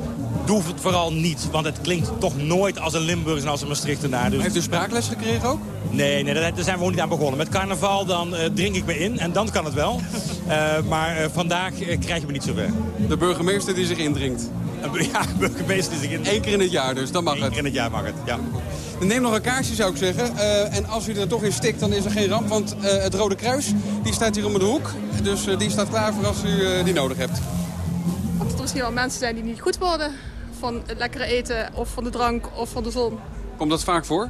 Doe het vooral niet, want het klinkt toch nooit als een Limburgs en als een Maastrichtenaar. Dus... Heeft u spraakles gekregen ook? Nee, nee daar, zijn we gewoon niet aan begonnen. Met carnaval dan eh, drink ik me in en dan kan het wel. Eh, maar vandaag krijg je me niet zover. De burgemeester die zich indringt. Ja, burgemeester die zich indringt. Eén keer in het jaar dus, dan mag Eén het. keer in het jaar mag het, ja. Neem nog een kaarsje zou ik zeggen. Eh, en als u er toch in stikt, dan is er geen ramp. Want eh, het Rode Kruis die staat hier om de hoek. Dus eh, die staat klaar voor als u die nodig hebt. Dat er misschien wel mensen zijn die niet goed worden van het lekkere eten of van de drank of van de zon. Komt dat vaak voor?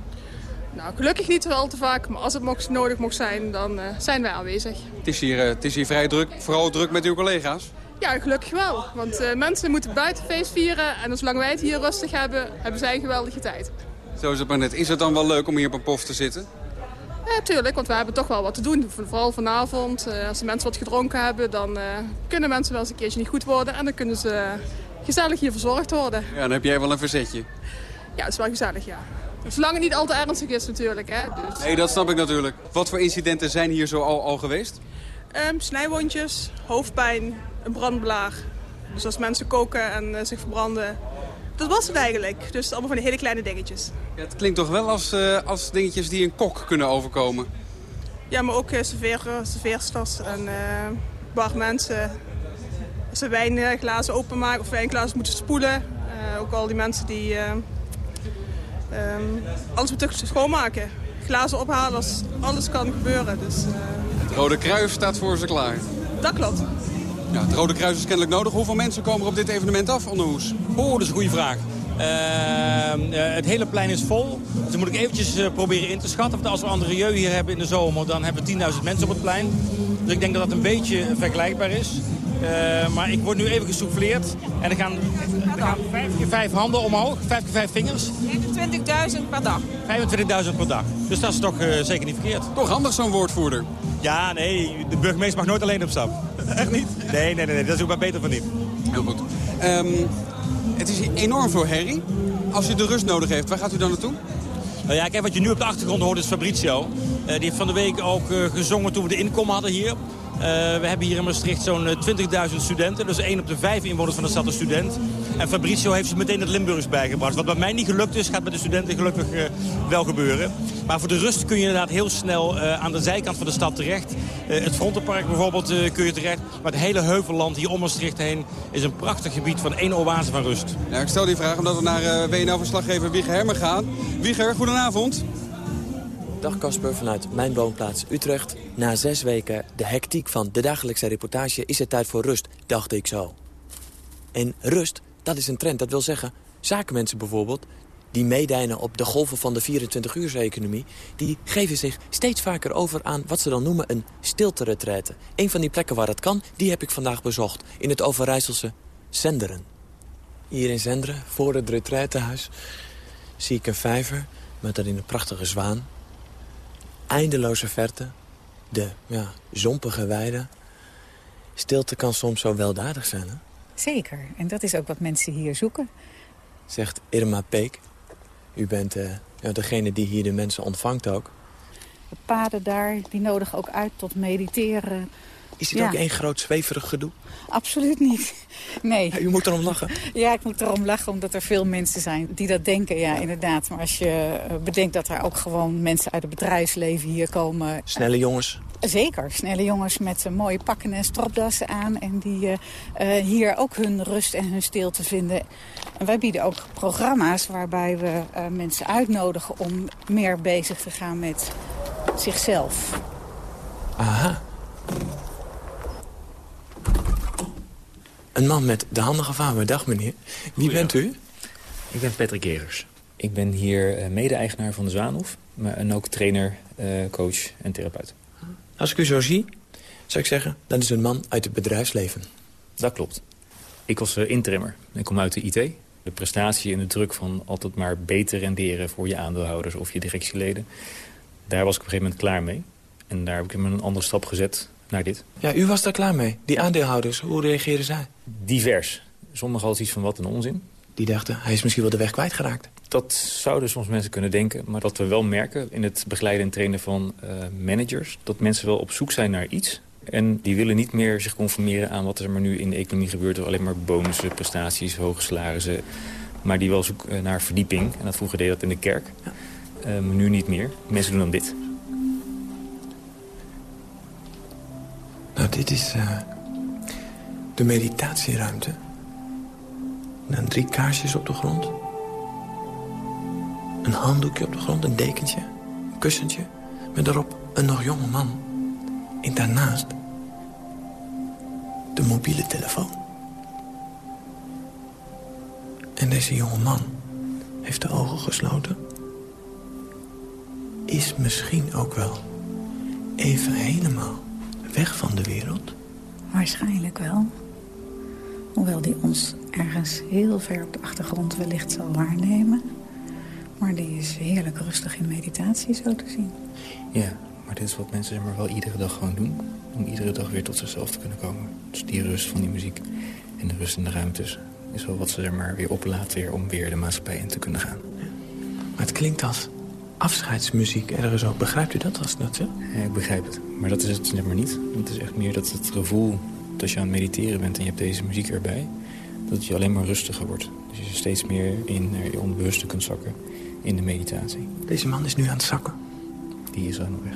Nou, gelukkig niet wel te vaak, maar als het mocht, nodig mocht zijn, dan zijn wij aanwezig. Het is, hier, het is hier vrij druk, vooral druk met uw collega's. Ja, gelukkig wel. Want mensen moeten buiten feest vieren en zolang wij het hier rustig hebben, hebben zij een geweldige tijd. Zo is het maar net. Is het dan wel leuk om hier op een post te zitten? Ja, tuurlijk, want we hebben toch wel wat te doen. Vooral vanavond, eh, als de mensen wat gedronken hebben, dan eh, kunnen mensen wel eens een keertje niet goed worden. En dan kunnen ze gezellig hier verzorgd worden. Ja, dan heb jij wel een verzetje. Ja, dat is wel gezellig, ja. Zolang het niet al te ernstig is natuurlijk, hè. Dus, Nee, dat snap ik natuurlijk. Wat voor incidenten zijn hier zo al, al geweest? Ehm, snijwondjes, hoofdpijn, een brandblaar. Dus als mensen koken en eh, zich verbranden. Dat was het eigenlijk. Dus allemaal van die hele kleine dingetjes. Ja, het klinkt toch wel als, eh, als dingetjes die een kok kunnen overkomen. Ja, maar ook uh, serveersters en uh, barmensen. Als ze wijnglazen openmaken of wijnglazen moeten spoelen. Uh, ook al die mensen die um, alles moeten schoonmaken. Glazen ophalen, als alles kan gebeuren. Dus, het Rode Kruis staat voor ze klaar. Dat klopt. Ja, het Rode Kruis is kennelijk nodig. Hoeveel mensen komen er op dit evenement af, Onderhoes? Oh, dat is een goede vraag. Uh, uh, het hele plein is vol. Dus dan moet ik eventjes uh, proberen in te schatten. Want als we André hier hebben in de zomer, dan hebben we 10.000 mensen op het plein. Dus ik denk dat dat een beetje vergelijkbaar is. Uh, maar ik word nu even gesouffleerd. En er gaan, er gaan 5 keer 5 handen omhoog, 5 keer 5 vingers. 25.000 per dag. 25.000 per dag. Dus dat is toch uh, zeker niet verkeerd. Toch handig zo'n woordvoerder. Ja, nee, de burgemeester mag nooit alleen op stap. Echt niet? Nee, nee, nee, dat is ook maar beter van niet. Heel goed. Um, het is enorm veel herrie. Als u de rust nodig heeft, waar gaat u dan naartoe? Nou ja, kijk, wat je nu op de achtergrond hoort is Fabrizio. Uh, die heeft van de week ook uh, gezongen toen we de inkom hadden hier. Eh, we hebben hier in Maastricht zo'n eh, 20.000 studenten. Dus één op de vijf inwoners van de stad is student. En Fabrizio heeft ze meteen het Limburgs bijgebracht. Wat bij mij niet gelukt is, gaat met de studenten gelukkig eh, wel gebeuren. Maar voor de rust kun je inderdaad heel snel eh, aan de zijkant van de stad terecht. Eh, het Frontenpark bijvoorbeeld eh, kun je terecht. Maar het hele heuvelland hier om Maastricht heen is een prachtig gebied van één oase van rust. Ja, ik stel die vraag omdat we naar eh, WNL-verslaggever Wieger Hermer gaan. Wieger, goedenavond. Dag Casper vanuit mijn woonplaats Utrecht. Na zes weken de hectiek van de dagelijkse reportage is het tijd voor rust, dacht ik zo. En rust, dat is een trend. Dat wil zeggen, zakenmensen bijvoorbeeld... die meedijnen op de golven van de 24-uurseconomie... die geven zich steeds vaker over aan wat ze dan noemen een stilte-retraite. Een van die plekken waar dat kan, die heb ik vandaag bezocht. In het Overijsselse Zenderen. Hier in Zenderen, voor het retraitehuis, zie ik een vijver... met daarin een prachtige zwaan eindeloze verte, de ja, zompige weiden. Stilte kan soms zo weldadig zijn, hè? Zeker, en dat is ook wat mensen hier zoeken. zegt Irma Peek. U bent eh, ja, degene die hier de mensen ontvangt ook. De paden daar, die nodigen ook uit tot mediteren. Is dit Ja. ook één groot zweverig gedoe? Absoluut niet. Nee. Ja, u moet erom lachen. Ja, ik moet erom lachen omdat er veel mensen zijn die dat denken, ja, inderdaad. Maar als je eh, bedenkt dat er ook gewoon mensen uit het bedrijfsleven hier komen... Snelle jongens. Zeker, snelle jongens met eh, mooie pakken en stropdassen aan... en die eh, eh, hier ook hun rust en hun stilte vinden. En wij bieden ook programma's waarbij we eh, mensen uitnodigen... om meer bezig te gaan met zichzelf. Aha. Een man met de handen gevouwen. Dag meneer. Wie bent u? Ik ben Patrick Gerers. Ik ben hier eh, mede-eigenaar van de Zwaanhof. Maar, en ook trainer, eh, coach en therapeut. Als ik u zo zie, zou ik zeggen... dat is een man uit het bedrijfsleven. Dat klopt. Ik was eh, interimmer. Ik kom uit de IT. De prestatie en de druk van altijd maar beter renderen... voor je aandeelhouders of je directieleden. Daar was ik op een gegeven moment klaar mee. En daar heb ik me een andere stap gezet naar dit. Ja, u was daar klaar mee. Die aandeelhouders, hoe reageren zij? Divers. Sommigen hadden iets van wat een onzin. Die dachten, hij is misschien wel de weg kwijtgeraakt. Dat zouden soms mensen kunnen denken. Maar wat we wel merken in het begeleiden en trainen van eh, managers... dat mensen wel op zoek zijn naar iets. En die willen niet meer zich conformeren aan wat er maar nu in de economie gebeurt. Alleen maar bonussen, prestaties, hoge salarissen. Maar die wel zoeken naar verdieping. En dat vroeger deed dat in de kerk. Eh, maar nu niet meer. Mensen doen dan dit. Nou, dit is eh, de meditatieruimte. Dan drie kaarsjes op de grond. Een handdoekje op de grond, een dekentje, een kussentje. Met daarop een nog jonge man. En daarnaast de mobiele telefoon. En deze jonge man heeft de ogen gesloten. Is misschien ook wel even helemaal weg van de wereld. Waarschijnlijk wel. Hoewel die ons ergens heel ver op de achtergrond wellicht zal waarnemen. Maar die is heerlijk rustig in meditatie, zo te zien. Ja, maar dit is wat mensen zeg maar, wel iedere dag gewoon doen. Om iedere dag weer tot zichzelf te kunnen komen. Dus die rust van die muziek en de rust in de ruimtes... is wel wat ze zeg maar, weer oplaat weer om weer de maatschappij in te kunnen gaan. Maar het klinkt als afscheidsmuziek ergens ook. Begrijpt u dat als dat zeg? Ja, ik begrijp het. Maar dat is het zeg maar niet. Het is echt meer dat het gevoel dat als je aan het mediteren bent en je hebt deze muziek erbij... dat je alleen maar rustiger wordt. Dus je steeds meer in eh, je onbewuste kunt zakken in de meditatie. Deze man is nu aan het zakken. Die is al nog weg.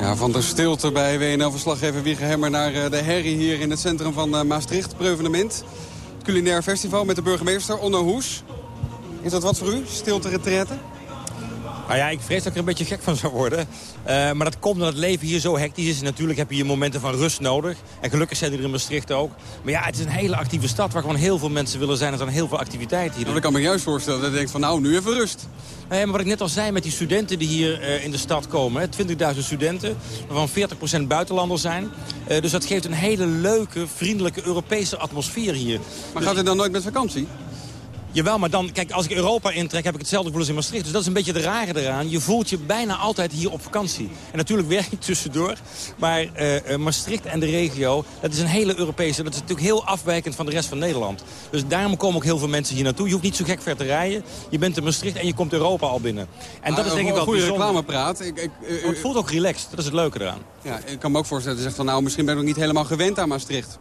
Ja, van de stilte bij WNL-verslaggever Wieger Hemmer naar eh, de herrie hier in het centrum van eh, Maastricht, Preuvenement. Culinair festival met de burgemeester Onno Hoes. Is dat wat voor u, stilte retraite? Nou ja, ik vrees dat ik er een beetje gek van zou worden. Eh, maar dat komt omdat het leven hier zo hectisch is. Natuurlijk heb je hier momenten van rust nodig. En gelukkig zijn die er in Maastricht ook. Maar ja, het is een hele actieve stad waar gewoon heel veel mensen willen zijn. Er zijn heel veel activiteiten hier. Nou, ik kan me juist voorstellen dat je denkt van nou, nu even rust. Nee, maar wat ik net al zei met die studenten die hier eh, in de stad komen. hè, 20.000 studenten, waarvan 40% buitenlanders zijn. Eh, dus dat geeft een hele leuke, vriendelijke Europese atmosfeer hier. Maar gaat u dan nooit met vakantie? Jawel, maar dan, kijk, als ik Europa intrek, heb ik hetzelfde gevoel als in Maastricht. Dus dat is een beetje de rare eraan. Je voelt je bijna altijd hier op vakantie. En natuurlijk werk ik tussendoor. Maar uh, Maastricht en de regio, dat is een hele Europese... dat is natuurlijk heel afwijkend van de rest van Nederland. Dus daarom komen ook heel veel mensen hier naartoe. Je hoeft niet zo gek ver te rijden. Je bent in Maastricht en je komt Europa al binnen. En dat is denk ik wel goede reclamepraat. Ik, ik, uh, het voelt ook relaxed. Dat is het leuke eraan. Ja, ik kan me ook voorstellen, dat je zegt van nou, misschien ben ik nog niet helemaal gewend aan Maastricht.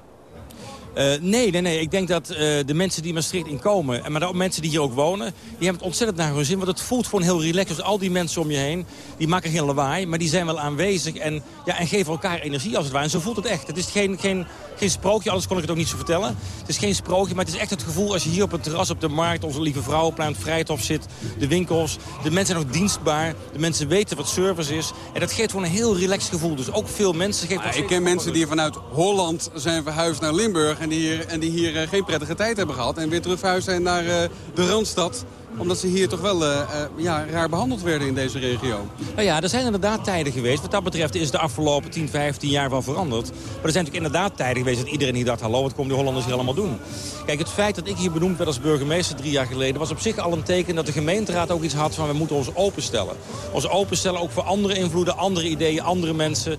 Uh, nee, nee, nee. Ik denk dat uh, de mensen die Maastricht inkomen... maar ook mensen die hier ook wonen... die hebben het ontzettend naar hun zin. Want het voelt gewoon heel relaxed. Dus al die mensen om je heen, die maken geen lawaai... maar die zijn wel aanwezig en, ja, en geven elkaar energie als het ware. En zo voelt het echt. Het is geen, geen, geen sprookje, anders kon ik het ook niet zo vertellen. Het is geen sprookje, maar het is echt het gevoel... als je hier op het terras op de markt, onze lieve vrouwenplein... het Vrijthof zit, de winkels... de mensen zijn nog dienstbaar, de mensen weten wat service is... en dat geeft gewoon een heel relaxed gevoel. Dus ook veel mensen... Geven ik ken mensen die vanuit Holland zijn verhuisd naar Limburg... en die hier, en die hier uh, geen prettige tijd hebben gehad... en weer terug verhuisd zijn naar uh, de Randstad omdat ze hier toch wel uh, ja, raar behandeld werden in deze regio. Nou ja, er zijn inderdaad tijden geweest. Wat dat betreft is de afgelopen 10, 15 jaar wel veranderd. Maar er zijn natuurlijk inderdaad tijden geweest dat iedereen hier dacht... hallo, wat komen die Hollanders hier allemaal doen? Kijk, het feit dat ik hier benoemd werd als burgemeester drie jaar geleden... was op zich al een teken dat de gemeenteraad ook iets had van... we moeten ons openstellen. Ons openstellen ook voor andere invloeden, andere ideeën, andere mensen...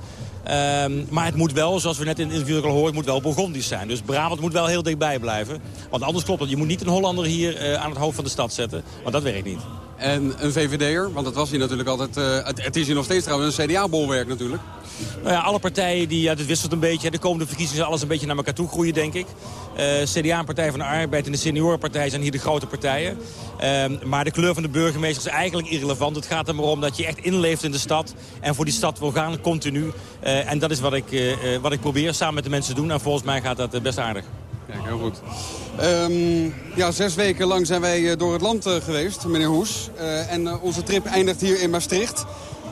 Um, maar het moet wel, zoals we net in het interview al hoorden, het moet wel Burgondisch zijn. Dus Brabant moet wel heel dichtbij blijven. Want anders klopt het. Je moet niet een Hollander hier uh, aan het hoofd van de stad zetten. Want dat werkt niet. En een VVD'er, want dat was hier natuurlijk altijd... Uh, het, het, is hier nog steeds trouwens een CDA-bolwerk natuurlijk. Nou ja, alle partijen, die, ja, wisselt een beetje. De komende verkiezingen zal alles een beetje naar elkaar toe groeien, denk ik. Uh, CDA Partij van de Arbeid en de Seniorenpartij zijn hier de grote partijen. Uh, maar de kleur van de burgemeester is eigenlijk irrelevant. Het gaat er maar om dat je echt inleeft in de stad. En voor die stad wil gaan, continu. Uh, en dat is wat ik, wat ik probeer samen met de mensen te doen. En volgens mij gaat dat best aardig. Kijk, heel goed. Um, ja, zes weken lang zijn wij door het land geweest, meneer Hoes. En onze trip eindigt hier in Maastricht.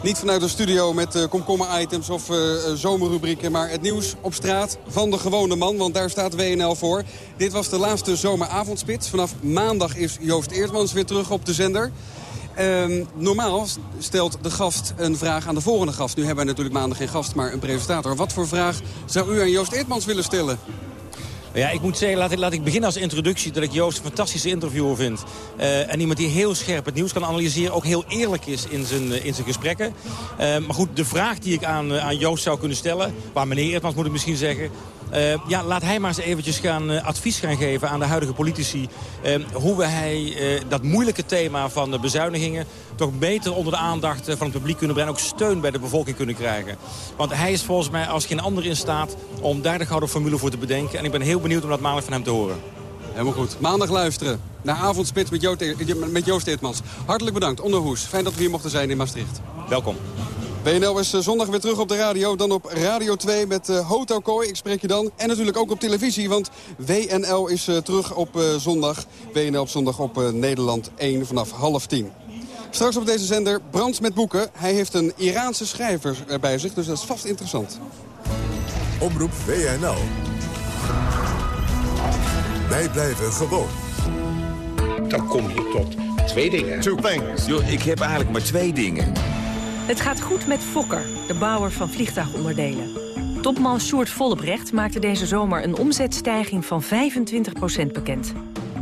Niet vanuit een studio met komkommer-items of zomerrubrieken... maar het nieuws op straat van de gewone man, want daar staat WNL voor. Dit was de laatste zomeravondspits. Vanaf maandag is Joost Eertmans weer terug op de zender. Um, normaal stelt de gast een vraag aan de volgende gast. Nu hebben wij natuurlijk maandag geen gast, maar een presentator. Wat voor vraag zou u aan Joost Eertmans willen stellen? Ja, ik moet zeggen, laat ik, laat ik beginnen als introductie... dat ik Joost een fantastische interviewer vind. Uh, en iemand die heel scherp het nieuws kan analyseren. Ook heel eerlijk is in zijn, uh, in zijn gesprekken. Uh, maar goed, de vraag die ik aan, aan Joost zou kunnen stellen... waar meneer Eertmans moet ik misschien zeggen... Uh, ja, laat hij maar eens eventjes gaan, uh, advies gaan geven aan de huidige politici... Uh, hoe hij dat moeilijke thema van de bezuinigingen... toch beter onder de aandacht van het publiek kunnen brengen... ook steun bij de bevolking kunnen krijgen. Want hij is volgens mij als geen ander in staat om daar de gouden formule voor te bedenken. En ik ben heel benieuwd om dat maandag van hem te horen. Helemaal goed. Maandag luisteren naar Avondspits met, jo met Joost Eertmans. Hartelijk bedankt, Onderhoes. Fijn dat we hier mochten zijn in Maastricht. Welkom. WNL is zondag weer terug op de radio. Dan op Radio 2 met uh, Hoto Kooi. Ik spreek je dan. En natuurlijk ook op televisie. Want WNL is uh, terug op uh, zondag. WNL op zondag op Nederland 1 vanaf half tien. Straks op deze zender Brands met boeken. Hij heeft een Iraanse schrijver bij zich. Dus dat is vast interessant. Omroep WNL. Wij blijven gewoon. Dan kom je tot twee dingen. Two things. Yo, ik heb eigenlijk maar twee dingen. Het gaat goed met Fokker, de bouwer van vliegtuigonderdelen. Topman Sjoerd Vollebrecht maakte deze zomer een omzetstijging van 25% bekend.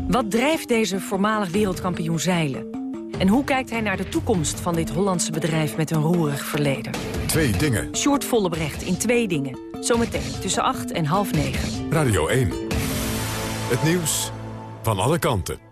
Wat drijft deze voormalig wereldkampioen zeilen? En hoe kijkt hij naar de toekomst van dit Hollandse bedrijf met een roerig verleden? Twee dingen. Sjoerd Vollebrecht in Twee Dingen. Zometeen tussen 8 en half 9. Radio 1. Het nieuws van alle kanten.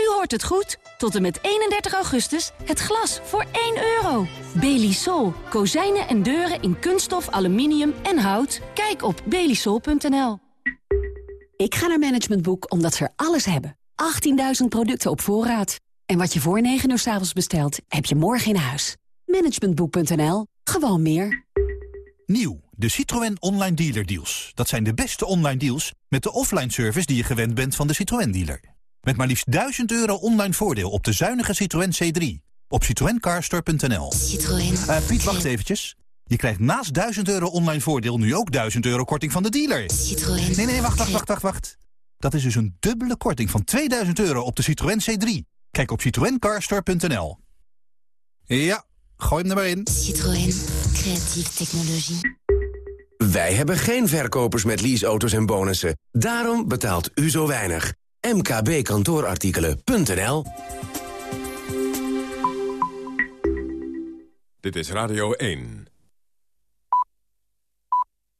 U hoort het goed. Tot en met 31 augustus het glas voor 1 euro. Belisol. Kozijnen en deuren in kunststof, aluminium en hout. Kijk op belisol.nl. Ik ga naar Management Boek omdat ze er alles hebben. 18.000 producten op voorraad. En wat je voor 9 uur s avonds bestelt, heb je morgen in huis. Managementboek.nl. Gewoon meer. Nieuw, de Citroën Online Dealer Deals. Dat zijn de beste online deals met de offline service die je gewend bent van de Citroën dealer. Met maar liefst 1000 euro online voordeel op de zuinige Citroën C3. Op citroencarstore.nl. Citroën. Uh, Piet, wacht eventjes. Je krijgt naast 1000 euro online voordeel nu ook 1000 euro korting van de dealer. Citroën. Nee, nee, wacht, wacht, wacht, wacht, wacht. Dat is dus een dubbele korting van 2000 euro op de Citroën C3. Kijk op citroencarstore.nl. Ja, gooi hem er maar in. Citroën. Creatieve technologie. Wij hebben geen verkopers met leaseauto's en bonussen. Daarom betaalt u zo weinig. mkbkantoorartikelen.nl Dit is Radio 1.